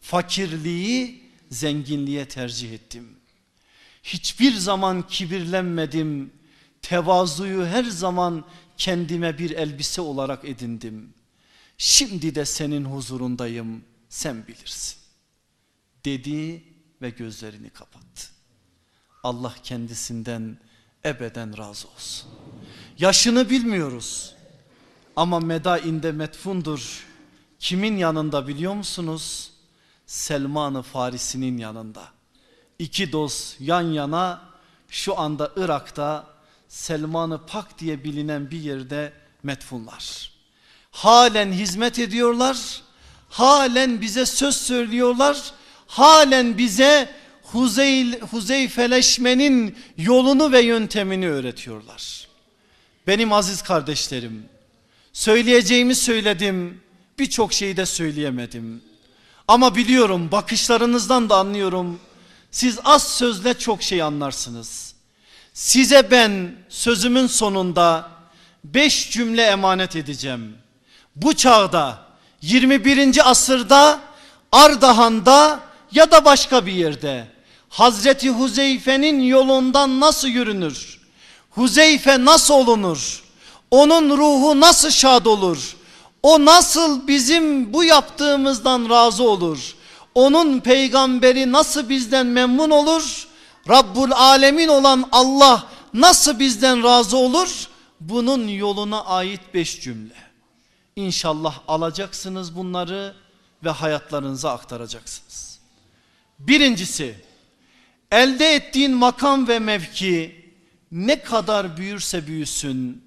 Fakirliği zenginliğe tercih ettim. Hiçbir zaman kibirlenmedim. Tevazuyu her zaman kendime bir elbise olarak edindim. Şimdi de senin huzurundayım sen bilirsin. Dedi ve gözlerini kapattı. Allah kendisinden ebeden razı olsun. Yaşını bilmiyoruz. Ama medainde metfundur. Kimin yanında biliyor musunuz? Selman-ı Farisi'nin yanında. İki dost yan yana şu anda Irak'ta Selman-ı Pak diye bilinen bir yerde metfunlar. Halen hizmet ediyorlar. Halen bize söz söylüyorlar. Halen bize Huzeyl, Huzeyfeleşmenin yolunu ve yöntemini öğretiyorlar. Benim aziz kardeşlerim söyleyeceğimi söyledim birçok şeyi de söyleyemedim. Ama biliyorum bakışlarınızdan da anlıyorum siz az sözle çok şey anlarsınız. Size ben sözümün sonunda beş cümle emanet edeceğim. Bu çağda 21. asırda Ardahan'da ya da başka bir yerde Hazreti Huzeyfe'nin yolundan nasıl yürünür? Huzeyfe nasıl olunur? Onun ruhu nasıl şad olur? O nasıl bizim bu yaptığımızdan razı olur? Onun peygamberi nasıl bizden memnun olur? Rabbul Alemin olan Allah nasıl bizden razı olur? Bunun yoluna ait beş cümle. İnşallah alacaksınız bunları ve hayatlarınıza aktaracaksınız. Birincisi elde ettiğin makam ve mevki ne kadar büyürse büyüsün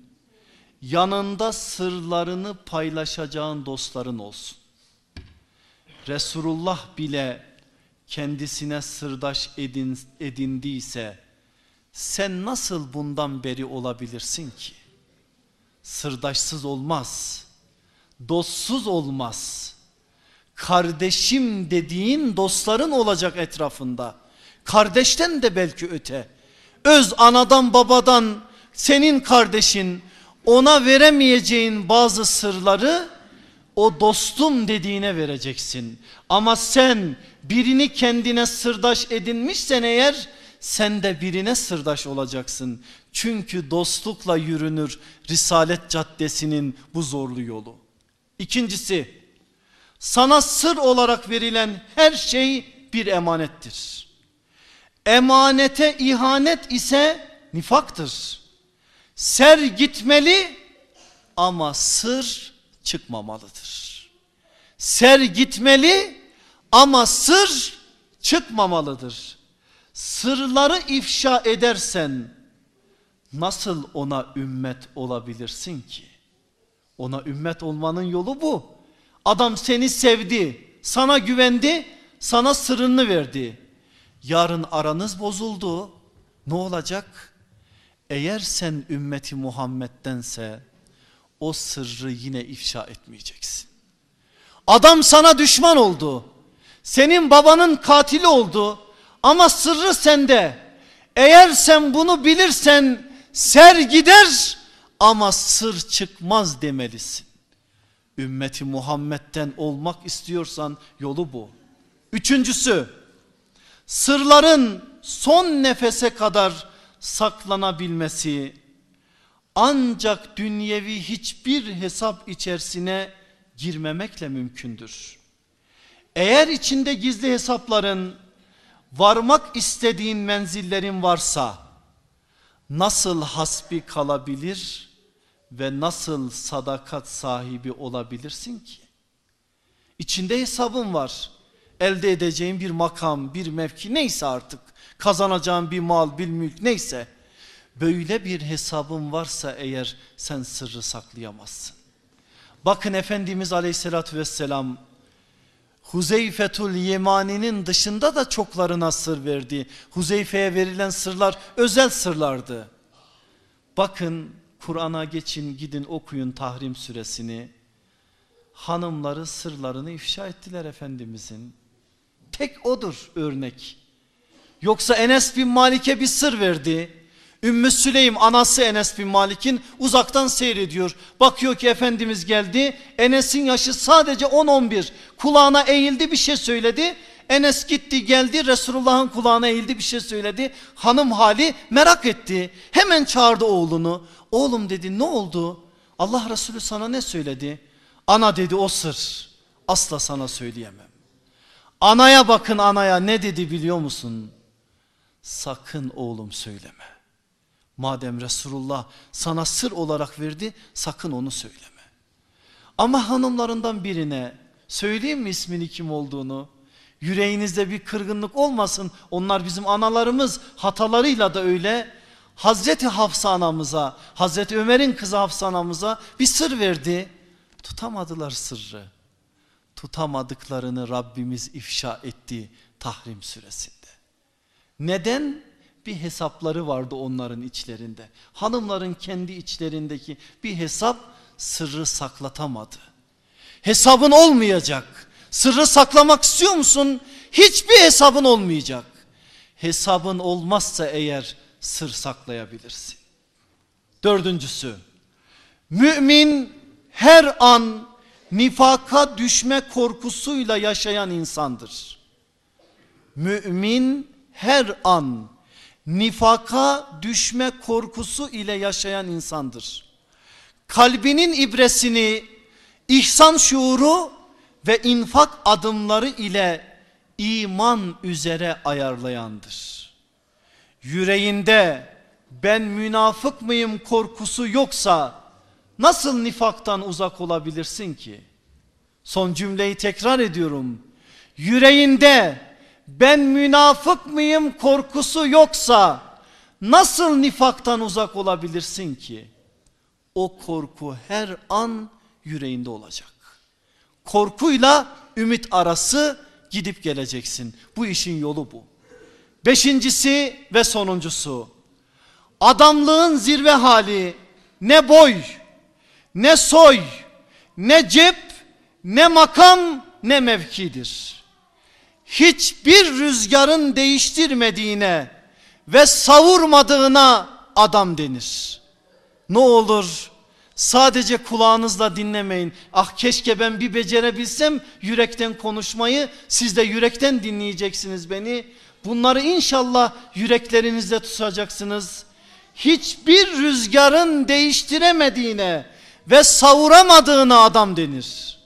yanında sırlarını paylaşacağın dostların olsun. Resulullah bile kendisine sırdaş edin, edindiyse sen nasıl bundan beri olabilirsin ki? Sırdaşsız olmaz, dostsuz olmaz. Kardeşim dediğin dostların olacak etrafında. Kardeşten de belki öte. öz anadan babadan senin kardeşin ona veremeyeceğin bazı sırları o dostum dediğine vereceksin. Ama sen birini kendine sırdaş edinmişsen eğer sen de birine sırdaş olacaksın. Çünkü dostlukla yürünür Risalet Caddesi'nin bu zorlu yolu. İkincisi sana sır olarak verilen her şey bir emanettir. Emanete ihanet ise nifaktır. Ser gitmeli ama sır çıkmamalıdır. Ser gitmeli ama sır çıkmamalıdır. Sırları ifşa edersen nasıl ona ümmet olabilirsin ki? Ona ümmet olmanın yolu bu. Adam seni sevdi, sana güvendi, sana sırrını verdi. Yarın aranız bozuldu. Ne olacak? Eğer sen ümmeti Muhammed'dense o sırrı yine ifşa etmeyeceksin. Adam sana düşman oldu. Senin babanın katili oldu. Ama sırrı sende. Eğer sen bunu bilirsen ser gider ama sır çıkmaz demelisin. Ümmeti Muhammed'den olmak istiyorsan yolu bu. Üçüncüsü sırların son nefese kadar saklanabilmesi ancak dünyevi hiçbir hesap içerisine girmemekle mümkündür. Eğer içinde gizli hesapların varmak istediğin menzillerin varsa nasıl hasbi kalabilir ve nasıl sadakat sahibi olabilirsin ki? İçinde hesabın var. Elde edeceğin bir makam, bir mevki neyse artık. Kazanacağın bir mal, bir mülk neyse. Böyle bir hesabın varsa eğer sen sırrı saklayamazsın. Bakın Efendimiz aleyhissalatü vesselam Huzeyfetul Yemani'nin dışında da çoklarına sır verdi. Huzeyfe'ye verilen sırlar özel sırlardı. Bakın Kur'an'a geçin gidin okuyun Tahrim suresini. Hanımları sırlarını ifşa ettiler Efendimizin. Tek odur örnek. Yoksa Enes bin Malik'e bir sır verdi. Ümmü Süleym anası Enes bin Malik'in uzaktan seyrediyor. Bakıyor ki Efendimiz geldi. Enes'in yaşı sadece 10-11. Kulağına eğildi bir şey söyledi. Enes gitti geldi Resulullah'ın kulağına eğildi bir şey söyledi. Hanım hali merak etti. Hemen çağırdı oğlunu. Oğlum dedi ne oldu? Allah Resulü sana ne söyledi? Ana dedi o sır. Asla sana söyleyemem. Anaya bakın anaya ne dedi biliyor musun? Sakın oğlum söyleme. Madem Resulullah sana sır olarak verdi sakın onu söyleme. Ama hanımlarından birine söyleyeyim mi ismini kim olduğunu? Yüreğinizde bir kırgınlık olmasın. Onlar bizim analarımız hatalarıyla da öyle. Hazreti Hafsa anamıza, Hazreti Ömer'in kızı Hafsa anamıza bir sır verdi. Tutamadılar sırrı. Tutamadıklarını Rabbimiz ifşa etti Tahrim suresinde. Neden? Bir hesapları vardı onların içlerinde. Hanımların kendi içlerindeki bir hesap sırrı saklatamadı. Hesabın olmayacak. Sırrı saklamak istiyor musun? Hiçbir hesabın olmayacak. Hesabın olmazsa eğer sır saklayabilirsin. Dördüncüsü, mümin her an nifaka düşme korkusuyla yaşayan insandır. Mümin her an nifaka düşme korkusu ile yaşayan insandır. Kalbinin ibresini ihsan şuuru ve infak adımları ile iman üzere ayarlayandır. Yüreğinde ben münafık mıyım korkusu yoksa nasıl nifaktan uzak olabilirsin ki? Son cümleyi tekrar ediyorum. Yüreğinde ben münafık mıyım korkusu yoksa nasıl nifaktan uzak olabilirsin ki? O korku her an yüreğinde olacak. Korkuyla ümit arası gidip geleceksin. Bu işin yolu bu. Beşincisi ve sonuncusu. Adamlığın zirve hali ne boy, ne soy, ne cep, ne makam, ne mevkidir hiçbir rüzgarın değiştirmediğine ve savurmadığına adam denir. Ne olur sadece kulağınızla dinlemeyin. Ah keşke ben bir becerebilsem yürekten konuşmayı siz de yürekten dinleyeceksiniz beni. Bunları inşallah yüreklerinizde tutacaksınız. Hiçbir rüzgarın değiştiremediğine ve savuramadığına adam denir.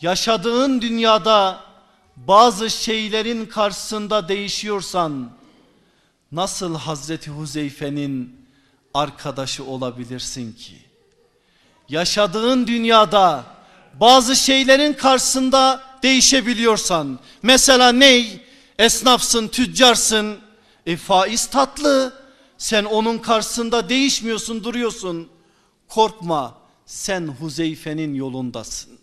Yaşadığın dünyada bazı şeylerin karşısında değişiyorsan nasıl Hazreti Huzeyfe'nin arkadaşı olabilirsin ki? Yaşadığın dünyada bazı şeylerin karşısında değişebiliyorsan mesela ney? Esnafsın, tüccarsın. E faiz tatlı. Sen onun karşısında değişmiyorsun, duruyorsun. Korkma. Sen Huzeyfe'nin yolundasın.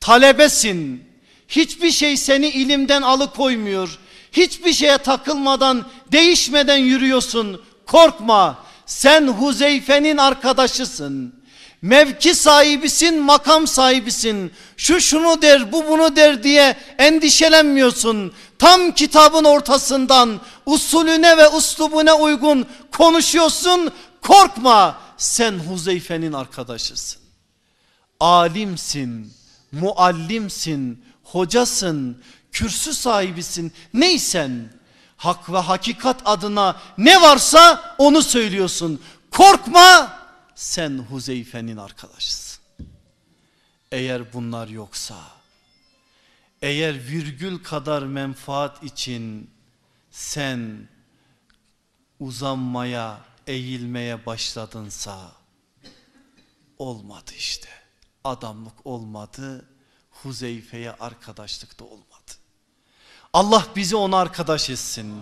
Talebesin. Hiçbir şey seni ilimden alıkoymuyor. Hiçbir şeye takılmadan, değişmeden yürüyorsun. Korkma. Sen Huzeyfe'nin arkadaşısın. Mevki sahibisin, makam sahibisin. Şu şunu der, bu bunu der diye endişelenmiyorsun. Tam kitabın ortasından usulüne ve uslubuna uygun konuşuyorsun. Korkma. Sen Huzeyfe'nin arkadaşısın. Alimsin, muallimsin, hocasın, kürsü sahibisin. Neysen hak ve hakikat adına ne varsa onu söylüyorsun. Korkma sen Huzeyfe'nin arkadaşısın. Eğer bunlar yoksa, eğer virgül kadar menfaat için sen uzanmaya, eğilmeye başladınsa olmadı işte. Adamlık olmadı, Huzeyfe'ye arkadaşlık da olmadı. Allah bizi ona arkadaş etsin.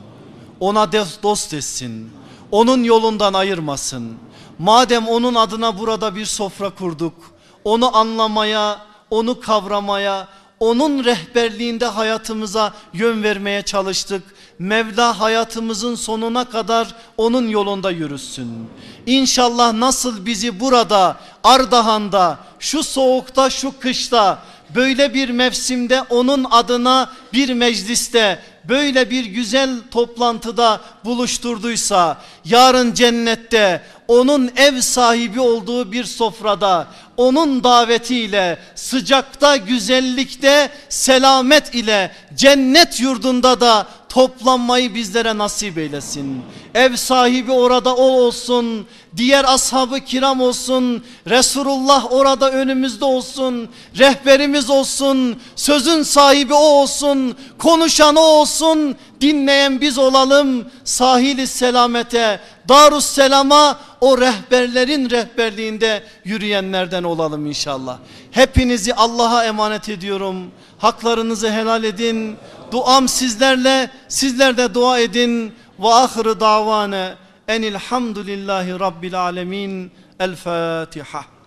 Ona dost etsin. Onun yolundan ayırmasın. Madem onun adına burada bir sofra kurduk. Onu anlamaya, onu kavramaya, onun rehberliğinde hayatımıza yön vermeye çalıştık. Mevla hayatımızın sonuna kadar onun yolunda yürüsün. İnşallah nasıl bizi burada Ardahan'da şu soğukta şu kışta böyle bir mevsimde onun adına bir mecliste böyle bir güzel toplantıda buluşturduysa yarın cennette onun ev sahibi olduğu bir sofrada onun davetiyle sıcakta güzellikte selamet ile cennet yurdunda da toplanmayı bizlere nasip eylesin. Ev sahibi orada o olsun. Diğer ashabı kiram olsun. Resulullah orada önümüzde olsun. Rehberimiz olsun. Sözün sahibi o olsun. Konuşan o olsun. Dinleyen biz olalım. Sahili selamete, Darus Selam'a o rehberlerin rehberliğinde yürüyenlerden olalım inşallah. Hepinizi Allah'a emanet ediyorum. Haklarınızı helal edin. Duam sizlerle, sizler de dua edin. Ve ahırı davane enilhamdülillahi rabbil alemin. El Fatiha.